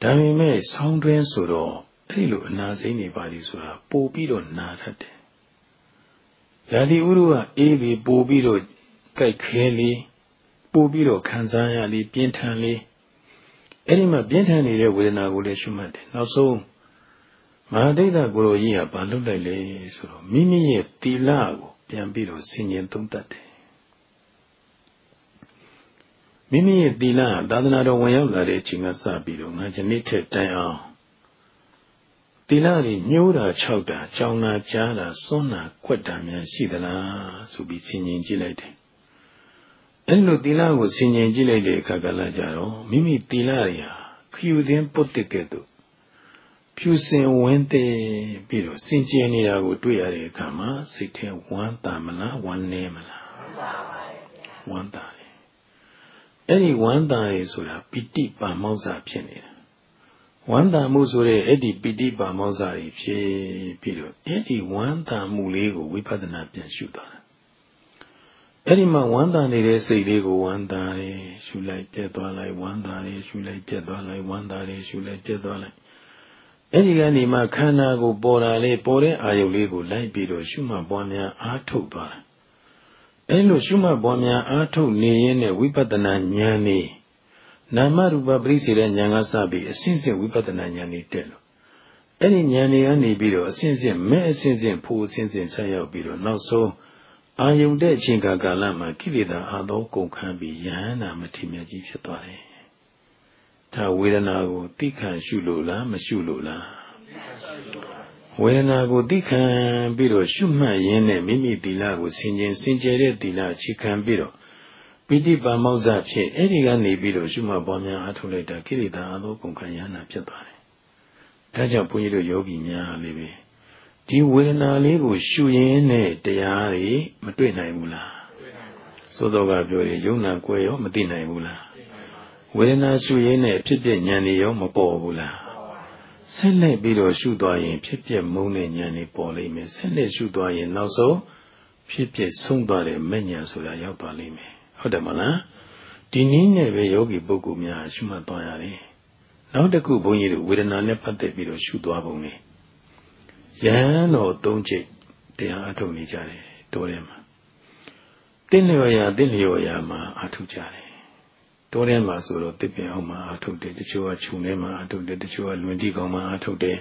Speaker 1: ဒါပေမဲ့ဆောင်းတွင်းဆိုတော့အဲ့ဒီလိုအနာစိမ့်နေပါလိဆိုတာပို့ပြီးတော့နာတတ်တယ်ရာသီဥတုကအေးပြီးပို့ပြီးတော့ကြိုက်ခဲလေးပို့ပြီးတော့ခံစားရလေးပြင်းထန်လေးအဲ့ဒီမှာပြင်းထန်နေတဲ့ဝေဒနာကိုလည်းရှုမှတ်တယ်နောက်ဆုံးမဟာဒိဋ္ဌကိုရောကြီးကဘာလုပ်လိုက်လဲဆိုတော့မိမိရဲ့သီလကိုပြန်ပြီးတော့ဆင်ញင်သုံးတတ်တယ် မိမိရဲ့သီလသာသနာတော်ဝင်ရောက်လာတဲ့အချိန်ကစပြီးတော့ငါယနေ့ထက်တိုင်အောင်သီလတွေညှိုးတာခြောက်တာကြောင်တာကြားတာစွန့်တာခွက်တာများရှိသလားဆိုပြီးဆင်ញင်ကြည့်လိုက်တယ်အဲလိုသီလကိုဆင်ញင်ကြည့်လိုက်တဲ့အခါကလည်းကြတော့မိမိသီလတွေဟာခယူသင်းပုတ်တက်ကဲ့သို့ဖြူစင်ဝင်းတဲ့ပြီးတော့စင်ကြယ်နေတာကိုတွေ့ရတဲ့အခါမှာစိတ်ထဲဝမ်းသာမလားဝမ်းနည်းမလားဝမ်းသာတယ် အဲ့ဒီဝမ်းသာရေဆိုတာပိဋိပါမောဇ္ဇဖြစ်နေတာဝမ်းသာမှုဆိုတဲ့အဲ့ဒီပိဋိပါမောဇ္ဇတွေဖြစ်ပြီးတော့အဲ့ဒီဝမ်းသာမှုလေးကိုဝိပဿနာပြန်ရှုသွားတာအဲ့ဒီမှာဝမ်းသာနေတဲ့စိတ်လေးကိုဝမ်းသာတယ်ရှုလိုက်ပြတ်သွားလိုက်ဝမ်းသာတယ်ရှုလိုက်ပြတ်သွားလိုက်ဝမ်းသာတယ်ရှုလိုက်ပြတ်သွားလိုက်အဲ့ဒီကနေမှခန္ဓာကိုပေါ်တာလေးပေါ်တဲ့အာယုလေးကိုလိုက်ပြီးတော့ရှုမှတ်ပွားများအားထုတ်သွားတာ အဲလိုရှုမှတ်ပေါ်များအားထုတ်နေရင်းနဲ့ဝိပဿနာဉာဏ်နေနာမရူပပရိစေတဲ့ဉာဏ်ကစပြီးအစဉ်စဉ်ဝိပဿနာဉာဏ်နေတက်လို့အဲ့ဒီဉာဏ်တွေကနေပြီးတော့အစဉ်စဉ်မဲအစဉ်စဉ်ဖို့အစဉ်စဉ်ဆက်ရောက်ပြီးတော့နောက်ဆုံးအာယုန်တဲ့အချိန်ကာလမှာကိလေသာအာသောကုန်ခံပြီးယဟန္တာမထေရကြီးဖြစ်သွားတယ်။ဒါဝေဒနာကိုသိခံရှုလို့လားမရှုလို့လား ဝေဒနာကိုသိခံပြီးတော့ရှုမှတ်ရင်းနဲ့မိမိသီလကိုဆင်ခြင်စင်ကြယ်တဲ့သီလအခြေခံပြီးတော့ပိဋိပါမောဇ္ဇဖြစ်အဲ့ဒီကနေပြီးတော့ရှုမှတ်ပွားများအားထုတ်လိုက်တာကိလေသာအသောကုန်ခံရနာဖြစ်သွားတယ်။ဒါကြောင့်ဘုန်းကြီးတို့ယောဂီများလေးပဲဒီဝေဒနာလေးကို ရှုရင်းနဲ့တရားတွေမတွေ့နိုင်ဘူးလား။သို့တော်ကပြောရင်ယုံနာကွယ်ရောမသိနိုင်ဘူးလား။ဝေဒနာရှုရင်းနဲ့ဖြစ်ပြဉာဏ်တွေရောမပေါ်ဘူးလား။ ဆက်လက်ပြီးတော့ရှုသွားရင် ဖြစ်ပြမုန်းတဲ့ဉာဏ်တွေပေါ်လိမ့်မယ်။ဆက်လက်ရှုသွားရင်နောက်ဆုံးဖြစ်ပြဆုံးသွားတဲ့မဲ့ဉာဏ်ဆိုတာရောက်သွားလိမ့်မယ်ဟုတ်တယ်မလားဒီနည်းနဲ့ပဲယောဂီပုဂ္ဂိုလ်များရှုမှတ်သွားရတယ်နောက်တစ်ခုဘုန်းကြီးတို့ဝေဒနာနဲ့ပတ်သက်ပြီးတော့ရှုသွားပုံလေယဟန်တော်သုံးချိန်တရားအထုတ်နေကြတယ်တောထဲမှာတင်းလျော်ရာတင်းလျော်ရာမှာအထုတ်ကြတယ် တောထဲမှာဆိုတော့တစ်ပင်အောင်မှာအထုတ်တယ်တချို့ကခြုံထဲမှာအထုတ်တယ်တချို့ကလွင်တိကောင်မှာအထုတ်တယ်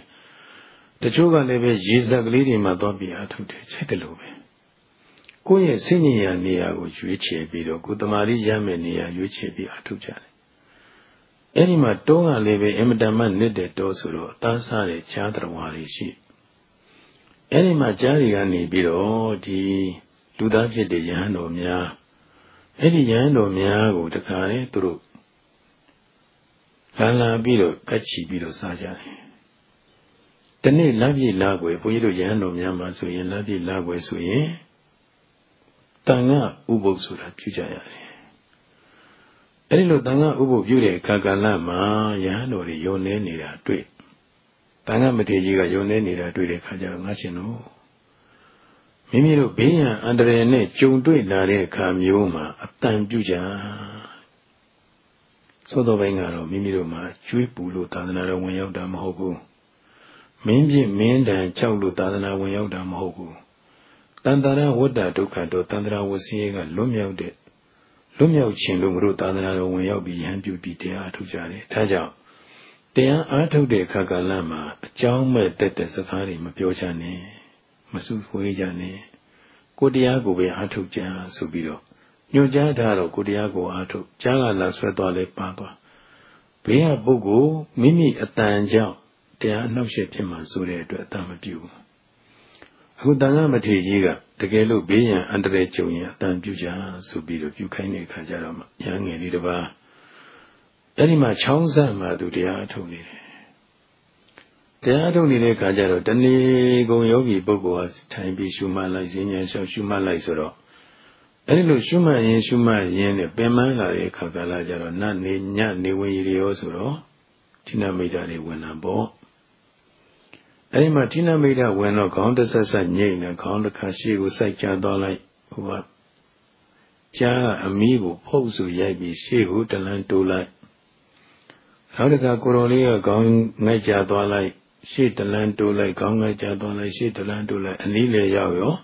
Speaker 1: တချို့ကလည်းပဲရေစက်ကလေးတွေမှာသွားပြီးအထုတ်တယ်ချိန်တယ်လို့ပဲကိုယ့်ရဲ့စိတ်ဉာဏ်နေရာကိုရွေးချယ်ပြီးတော့ကိုယ်တမာရီရမယ်နေရာရွေးချယ်ပြီးအထုတ်ကြတယ်။အဲဒီမှာတောကလည်းပဲအင်မတန်မှနစ်တဲ့တောဆိုတော့အသားစားတဲ့ဈာတော်ဝါတွေရှိ။အဲဒီမှာဈာတွေကနေပြီးတော့ဒီလူသားဖြစ်တဲ့ယဟန်တော်များ အဲဒီယဟန်တော်များကိုတခါလေသူတို့လာလာပြီးတော့ကတ်ချီပြီးတော့စားကြတယ်။ဒီနေ့လမ်းပြေလာွယ်ဘုန်းကြီးတို့ယဟန်တော်များမှာဆိုရင်လမ်းပြေလာွယ်ဆိုရင်တန်ခါဥပုပ်ဆိုတာပြုကြရတယ်။အဲဒီလိုတန်ခါဥပုပ်ပြုတဲ့အခါကလမှာယဟန်တော်တွေယုံနေနေတာတွေ့။တန်ခါမထေကြီးကယုံနေနေတာတွေ့တဲ့အခါကျတော့ငါရှင်တို့ မိမိတို့ဘေးရန်အန္တရာယ်နဲ့ကြုံတွေ့လာတဲ့အခါမျိုးမှာအတန်ပြုကြ။သို့တော်ဘင်းကတော့မိမိတို့မှာကျွေးပူလို့သာသနာတော်ဝင်ရောက်တာမဟုတ်ဘူး။မင်းပြင်းမင်းတန်ကြောက်လို့သာသနာဝင်ရောက်တာမဟုတ်ဘူး။တန်တရာဝတ္တဒုက္ခတော့တန်တရာဝဆင်းရဲကလွတ်မြောက်တဲ့လွတ်မြောက်ခြင်းလို့မလို့သာသနာတော်ဝင်ရောက်ပြီးရဟန်းပြုပြီးတရားအထုတ်ကြတယ်။ဒါကြောင့်တရားအားထုတ်တဲ့အခါကလမှာအကြောင်းမဲ့တက်တဲ့စကားတွေမပြောချနဲ့ မစုဝေးကြနဲ့ကိုတရားကိုပဲအားထုတ်ကြဆိုပြီးတော့ညွှန်ကြားထားတော့ကိုတရားကိုအားထုတ်ကြားကလာဆွဲသွားလဲပါသွားဘေးကပုဂ္ဂိုလ်မိမိအတန်ကြောင့်တရားအနှောက်အယှက်ဖြစ်မှဆိုတဲ့အတွက်အတန်မပြူဘူးအခုတန်ခါမထေကြီးကတကယ်လို့ဘေးရန်အန္တရာယ်ကြုံရင်အတန်ပြုကြဆိုပြီးတော့ပြုခိုင်းတဲ့အခါကျတော့မှရဟန်းငယ်လေးတစ်ပါးအဲ့ဒီမှာချောင်းစံမှာသူတရားထုတ်နေတယ် တရားထုတ်နေတဲ့အခါကျတော့တဏီကုံယောဂီပုဂ္ဂိုလ်ဟာထိုင်ပြီးရှုမှတ်လိုက်ဈဉ္ဉံလျှောက်ရှုမှတ်လိုက်ဆိုတော့အဲ့ဒီလိုရှုမှတ်ရင်ရှုမှတ်ရင်နဲ့ပင်မလာတဲ့အခါကလာကျတော့နတ်နေညနေဝင်ရီရောဆိုတော့ဌိနမိတ်တာတွေဝင်တာပေါ့အဲဒီမှာဌိနမိတ်ဝင်တော့ခေါင်းတစ်ဆက်ဆက်ညိတ်နေခေါင်းတစ်ခါရှေ့ကိုစိုက်ချသွားလိုက်ဟိုကကြားကအမီးကိုဖုတ်ဆိုရိုက်ပြီးရှေ့ကိုတလန်းတိုးလိုက်နောက်တစ်ခါကိုရော်လေးကခေါင်းငိုက်ကြသွားလိုက် ရှေ့တလန်းတိုးလိုက်ခေါင်းငိုက်ကြသွားလိုက်ရှေ့တလန်းတိုးလိုက်အနည်းလေရောက်ရော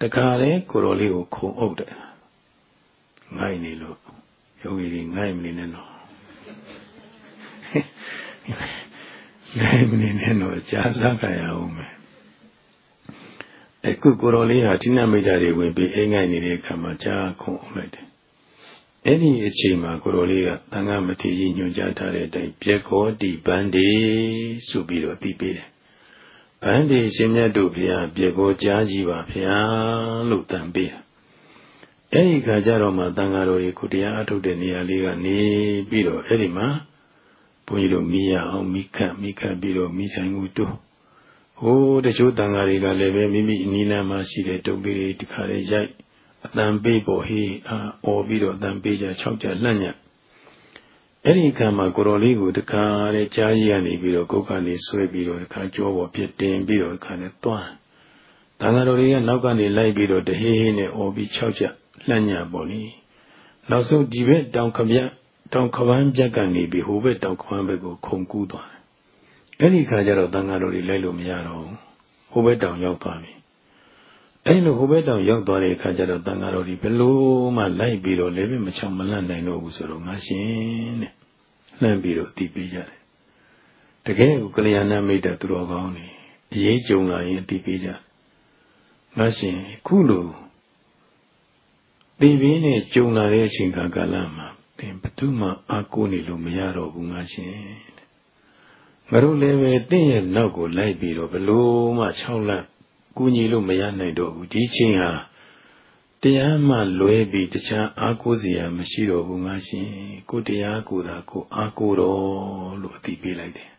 Speaker 1: တခါလေကိုရော်လေးကိုခုံအုပ်တယ်ငိုက်နေလို့ယောဂီတွေငိုက်မနေနဲ့တော့နိုင်မနေနဲ့တော့ကြာစားကြရအောင်မယ်အခုကိုတော်လေးဟာဌိနမိတ်တာတွေဝင်ပြီးအိမ်ငိုက်နေတဲ့အခါမှာကြာခုံအောင်လိုက်တယ် အဲ့ဒီအချိန်မှာကိုတော်လေးကတန်ခါမထေကြီးညွှန်ကြားထားတဲ့အတိုင်းပြေခောတိဗန္ဒီဆိုပြီးတော့သိပေးတယ်ဗန္ဒီရှင်မြတ်တို့ဘုရားပြေခောကြားကြည့်ပါဘုရားလို့တန်ပေးတာအဲ့ဒီခါကျတော့မှတန်ဃာတော်ကြီးကုတရားအထုတ်တဲ့နေရာလေးကနေပြီးတော့အဲ့ဒီမှာဘုန်းကြီးတို့မိရအောင်မိခတ်မိခတ်ပြီးတော့မိဆိုင်ကိုတိုးဟိုးတချို့တန်ဃာတွေကလည်းပဲမိမိအနီးနားမှာရှိတဲ့တုပ်လေးတွေဒီခါလေးရိုက် အတန်ပေးပေါ်ဟေးအာအော်ပြီးတော့အတန်ပေးကြ၆ကြလှန့်ညအဲ့ဒီကံမှာကိုတော်လေးကိုတခါတဲ့ကြားကြီးကနေပြီးတော့ကိုယ်ကနေဆွဲပြီးတော့တခါကြောပေါ်ပြစ်တင်ပြီးတော့တခါနဲ့တွန်းတန်ဃာတော်တွေကနောက်ကနေလိုက်ပြီးတော့တဟေးဟေးနဲ့အော်ပြီး၆ကြလှန့်ညပေါ့လေနောက်ဆုံးဒီဘက်တောင်ခပြတောင်ခပန်းပြက်ကနေပြီးဟိုဘက်တောင်ခပန်းဘက်ကိုခုန်ကူးသွားတယ်အဲ့ဒီခါကျတော့တန်ဃာတော်တွေလိုက်လို့မရတော့ဘူးဟိုဘက်တောင်ရောက်သွားပြီ အဲ့လိုဟိုဘက်တောင်ရောက်သွားတဲ့အခါကျတော့တန်ဃာတော်ဒီဘလို့မှလိုက်ပြီးတော့လည်းပဲမချောင်မလန့်နိုင်တော့ဘူးဆိုတော့ငါရှင်တဲ့လှမ်းပြီးတော့တည်ပေးကြတယ်တကယ်ကိုကလျာဏမိတ်တသူတော်ကောင်းနေအရေးကြုံလာရင်တည်ပေးကြငါရှင်ခုလိုတည်ပြီးနဲ့ကြုံလာတဲ့အချိန်ကာလမှာသင်ဘယ်သူမှအာကိုနေလို့မရတော့ဘူးငါရှင်ငါတို့လည်းပဲတင့်ရဲ့နောက်ကိုလိုက်ပြီးတော့ဘလို့မှ၆လ ကူညီလို့မရနိုင်တော့ဘူးဒီချိန်ဟာတရားမှလွဲပြီးတခြားအားကိုးစရာမရှိတော့ဘူးငါရှင်ကိုတရားကိုသာကိုအားကိုးတော့လို့အတိပေးလိုက်တယ်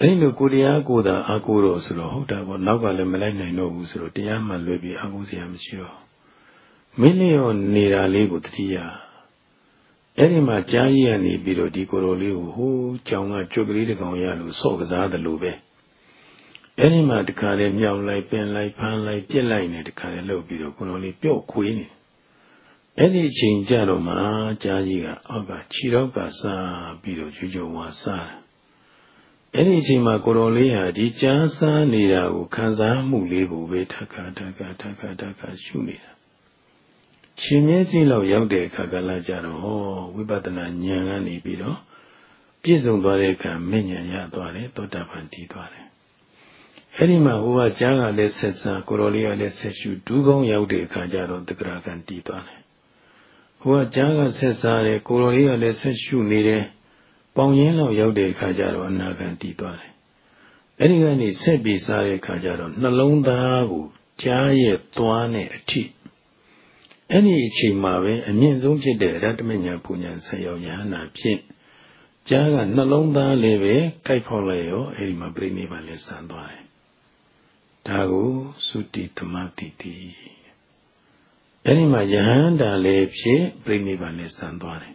Speaker 1: အဲ့လိုကိုတရားကိုသာအားကိုးတော့ဆိုတော့ဟုတ်တာပေါ့နောက်ကလည်းမလိုက်နိုင်တော့ဘူးဆိုတော့တရားမှလွဲပြီးအားကိုးစရာမရှိတော့မင်းလျော်နေတာလေးကိုတတိယအဲ့ဒီမှာကြားကြီးကနေပြီးတော့ဒီကိုယ်တော်လေးကိုဟိုးကြောင်ကကြွက်ကလေးတကောင်ရလို့ဆော့ကစားတယ်လို့ပဲ အဲ့ဒီမှာတခါလေမြောင်လိုက်ပင်လိုက်ဖမ်းလိုက်ပြစ်လိုက်နေတခါလေလှုပ်ပြီးတော့ကိုတော်လေးပျော့ခွေးနေအဲ့ဒီအချိန်ကြတော့မှကြားကြီးကအောက်ကခြေတော့ကစားပြီးတော့ကျွကျွဝါစားအဲ့ဒီအချိန်မှာကိုတော်လေးဟာဒီကြားစားနေတာကိုခံစားမှုလေးကိုပဲထခါထခါထခါထခါရှုနေတာရှင်မျက်စိလောက်ရောက်တဲ့အခါကလည်းကြတော့ဟောဝိပဿနာဉာဏ်ကနေပြီးတော့ပြည့်စုံသွားတဲ့အခါမဉ္ဇဉ်ရသွားတယ်သောတာပန်တည်သွားတယ် အဲ့ဒီမှာဟိုကကြားကလည်းဆက်ဆံကိုရောလေးကလည်းဆက်ရှုဒူးကောင်းရောက်တဲ့အခါကျတော့တက္ကရာကံတည်သွားတယ်ဟိုကကြားကဆက်စားတယ်ကိုရောလေးကလည်းဆက်ရှုနေတယ်ပေါင်ရင်းလောက်ရောက်တဲ့အခါကျတော့အနာကံတည်သွားတယ်အဲ့ဒီကနေဆက်ပြီးစားတဲ့အခါကျတော့နှလုံးသားကိုကြားရဲ့သွားနဲ့အထိအဲ့ဒီအချိန်မှာပဲအမြင့်ဆုံးဖြစ်တဲ့ရတ္တမညာပူညာဆက်ရောက်ယဟနာဖြစ်ကြားကနှလုံးသားလေးပဲကြိုက်ဖောက်လိုက်ရောအဲ့ဒီမှာပြိဋိဘံလေးစံသွားတယ် ဒါကိုသုတိသမတိတိအဲ့ဒီမှာယဟန္တာလည်းဖြစ်ပြိဋိဘံလေးစံသွားတယ်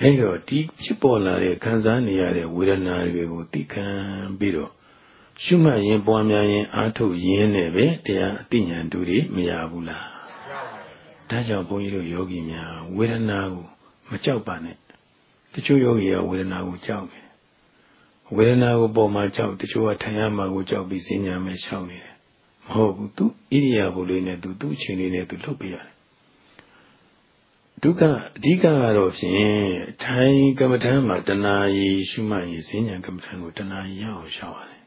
Speaker 1: အဲ့တော့ဒီဖြစ်ပေါ်လာတဲ့ခံစားနေရတဲ့ဝေဒနာတွေကိုသိခံပြီးတော့ရှုမှတ်ရင်ပွားများရင်အာထုတ်ရင်းနဲ့ပဲတရားအသိဉာဏ်တူတွေမရဘူးလားဒါကြောင့်ဘုန်းကြီးတို့ယောဂီများဝေဒနာကိုမကြောက်ပါနဲ့တချို့ယောဂီကဝေဒနာကိုကြောက်တယ် ဝေဒနာကိုပေါ်မှာကြောက်တချို့ကထိုင်ရမှာကိုကြောက်ပြီးစဉ္ညာမဲ့ရှောင်နေတယ်မဟုတ်ဘူးသူဣရိယာပုလေးနဲ့သူသူ့အချိန်လေးနဲ့သူလှုပ်ပြရတယ်ဒုက္ခအဓိကကတော့ဖြင့်ထိုင်ကမ္မထမ်းမှာတဏှာကြီးရှုမှတ်ရင်စဉ္ညာကမ္မထမ်းကိုတဏှာကြီးရအောင်ရှောင်ရတယ်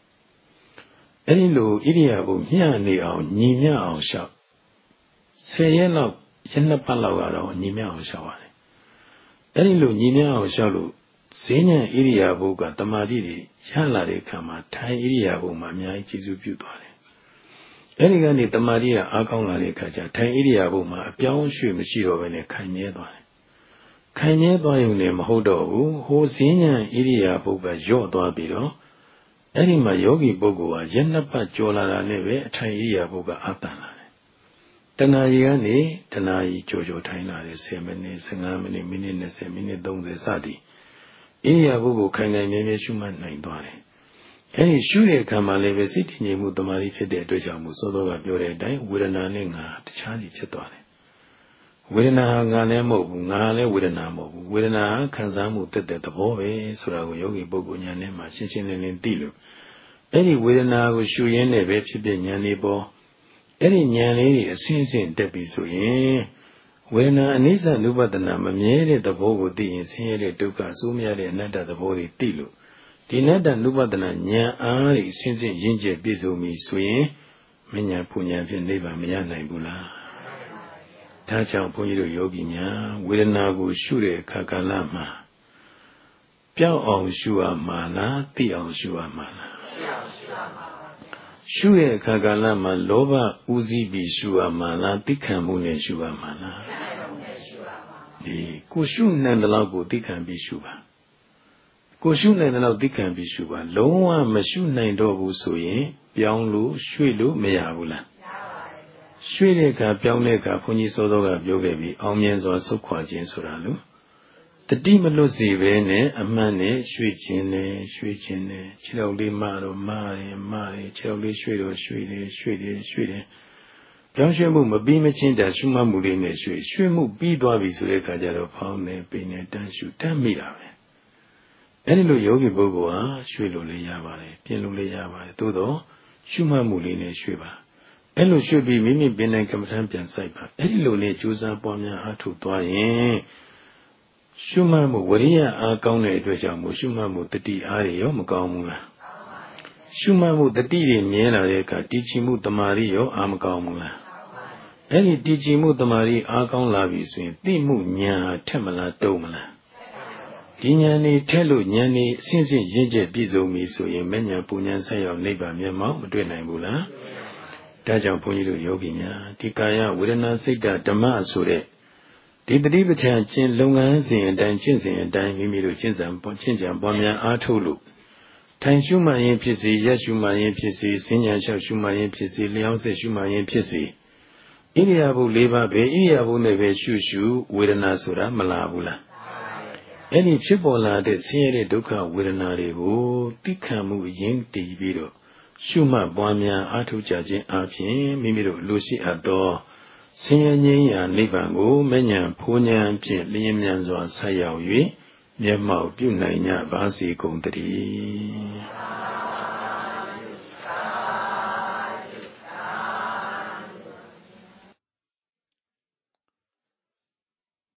Speaker 1: အဲ့ဒီလိုဣရိယာပုမျှနေအောင်ညီမျှအောင်ရှောက်ဆယ်ရက်လောက်ရက်နှစ်ပတ်လောက်ကတော့ညီမျှအောင်ရှောက်ရတယ်အဲ့ဒီလိုညီမျှအောင်ရှောက်လို့ ဈဉ္ဉံဣရိယာပုကတမာတိတွေရလာတဲ့အခါမှာထိုင်ဣရိယာပုမှာအများကြီးကျေစုပြုသွားတယ်အဲ့ဒီကနေတမာတိကအားကောင်းလာတဲ့အခါကျထိုင်ဣရိယာပုမှာအပြောင်းရွှေ့မရှိတော့ဘဲနဲ့ခိုင်မြဲသွားတယ်ခိုင်မြဲသွားရုံနဲ့မဟုတ်တော့ဘူးဟိုဈဉ္ဉံဣရိယာပုကယော့သွားပြီးတော့အဲ့ဒီမှာယောဂီပုဂ္ဂိုလ်ဟာရက်နှစ်ပတ်ကြော်လာတာနဲ့ပဲအထိုင်ဣရိယာပုကအတန်လာတဏှာကြီးကနေတဏှာကြီးကြော်ကြော်ထိုင်လာတယ်10မိနစ်15မိနစ်မိနစ်20မိနစ်30စသည် အိယာဘုကိုခိုင်ခိုင်မြဲမြဲရှုမှတ်နိုင်သွားတယ်အဲဒီရှုတဲ့အခါမှာလည်းပဲစိတ်တည်ငြိမ်မှုတမာတိဖြစ်တဲ့အတွက်ကြောင့်မို့စောစောကပြောတဲ့အတိုင်းဝေဒနာနဲ့ငါတခြားစီဖြစ်သွားတယ်ဝေဒနာဟာငါလည်းမဟုတ်ဘူးငါလည်းဝေဒနာမဟုတ်ဘူးဝေဒနာခံစားမှုတက်တဲ့သဘောပဲဆိုတာကိုယောဂီပုဂ္ဂိုလ်ဉာဏ်နဲ့မှရှင်းရှင်းလင်းလင်းသိလို့အဲ့ဒီဝေဒနာကိုရှုရင်းနဲ့ပဲဖြစ်ဖြစ်ဉာဏ်လေးပေါ်အဲ့ဒီဉာဏ်လေးတွေအစဉ်စဉ်တက်ပြီဆိုရင် ဝေဒနာအနိစ္စနုပဒနာမမြဲတဲ့သဘောကိုသိရင်ဆင်းရဲတဲ့ဒုက္ခအဆိုးမရတဲ့အနတ္တသဘောတွေသိလို့ဒီအနတ္တနုပဒနာဉာဏ်အားတွေအစဉ်စဉ်ရင့်ကျက်ပြည့်စုံပြီဆိုရင်မဉဏ်ပူဉဏ်ဖြင့်နိဗ္ဗာန်မရနိုင်ဘူးလားဒါကြောင့်ဘုန်းကြီးတို့ယောဂီများဝေဒနာကိုရှုတဲ့အခါကာလမှာပြောင်းအောင်ရှုရမှာလားသိအောင်ရှုရမှာလားသိအောင်ရှုရမှာ ရှုတဲ့အခါကာလမှာလောဘဥစည်းပြီးရှုရမှာလားသိခံမှုနဲ့ရှုရမှာလားသိခံမှုနဲ့ရှုရမှာဒီကိုရှုနိုင်တဲ့လောက်ကိုသိခံပြီးရှုပါကိုရှုနိုင်တဲ့လောက်သိခံပြီးရှုပါလုံးဝမရှုနိုင်တော့ဘူးဆိုရင် ပြောင်းလို့ရွှေ့လို့မရဘူးလားရွှေ့တဲ့အခါပြောင်းတဲ့အခါဘုန်းကြီးစောစောကပြောခဲ့ပြီးအောင်မြင်စွာဆုတ်ခွာခြင်းဆိုတာလို့ တတိမလွတ်စေပဲနဲ့အမှန်နဲ့ရွှေ့ခြင်းနဲ့ရွှေ့ခြင်းနဲ့ခြေတော်လေးမတော့မတယ်မတယ်ခြေတော်လေးရွှေ့တော့ရွှေ့တယ်ရွှေ့တယ်ရွှေ့တယ်ပြောင်းရွှေ့မှုမပြီးမချင်းတာရှုမှတ်မှုလေးနဲ့ရွှေ့ရွှေ့မှုပြီးသွားပြီဆိုတဲ့အခါကျတော့ဖောင်းနေပိနေတန်းရှုတန်းမိတာပဲအဲ့ဒီလိုယောဂီပုဂ္ဂိုလ်ဟာရွှေ့လို့လည်းရပါတယ်ပြင်လို့လည်းရပါတယ်သို့တော့ရှုမှတ်မှုလေးနဲ့ရွှေ့ပါအဲ့လိုရွှေ့ပြီးမိမိပင်နိုင်ကမ္မထမ်းပြန်ဆိုင်ပါအဲ့ဒီလိုနဲ့ကြိုးစားပွားများအားထုတ်သွားရင် ရှုမှတ်မှုဝရိယအားကောင်းတဲ့အတွက်ကြောင့်မို့ရှုမှတ်မှုတတိအားရောမကောင်းဘူးလားရှုမှတ်မှုတတိတွေမြဲလာတဲ့အခါတည်ချီမှုတမာရီရောအားမကောင်းဘူးလားအဲ့ဒီတည်ချီမှုတမာရီအားကောင်းလာပြီဆိုရင်သိမှုဉာဏ်ဟာထက်မလားတုံးမလားဒီဉာဏ်นี่ထက်လို့ဉာဏ်นี่အစဉ်စဉ်ရင့်ကျက်ပြည့်စုံပြီဆိုရင်မဉဏ်ပူဉဏ်ဆက်ရောက်နိဗ္ဗာန်မျက်မှောက်မတွေ့နိုင်ဘူးလားဒါကြောင့်ဘုန်းကြီးတို့ယောဂီများဒီကာယဝေဒနာစိတ်ဓမ္မဆိုတဲ့ ဒီတတိပဋ္ဌာန်ကျင့်လုပ်ငန်းစဉ်အတိုင်းကျင့်စဉ်အတိုင်းမိမိတို့ကျင့်စဉ်ပေါ်ကျင့်ကြံပွားများအားထုတ်လို့ထိုင်ရှုမှရင်ဖြစ်စေရက်ရှုမှရင်ဖြစ်စေစဉ္ညာလျှောက်ရှုမှရင်ဖြစ်စေလျောင်းဆက်ရှုမှရင်ဖြစ်စေဣရိယာပု၄ပါးပဲဣရိယာပုနဲ့ပဲရှုရှုဝေဒနာဆိုတာမလာဘူးလားအဲ့ဒီဖြစ်ပေါ်လာတဲ့ဆင်းရဲတဲ့ဒုက္ခဝေဒနာတွေကိုသိခံမှုရင်းတည်ပြီးတော့ရှုမှတ်ပွားများအားထုတ်ကြခြင်းအပြင်မိမိတို့လူရှိအပ်သော ဆင်းရဲငြိမ်းရာနိဗ္ဗာန်ကိုမဉ္ဇဉ်ဖိုးဉဏ်ဖြင့်လျင်မြန်စွာဆက်ရောက်၍မျက်မှောက်ပြုနိုင်ကြပါစေကုန်တည်း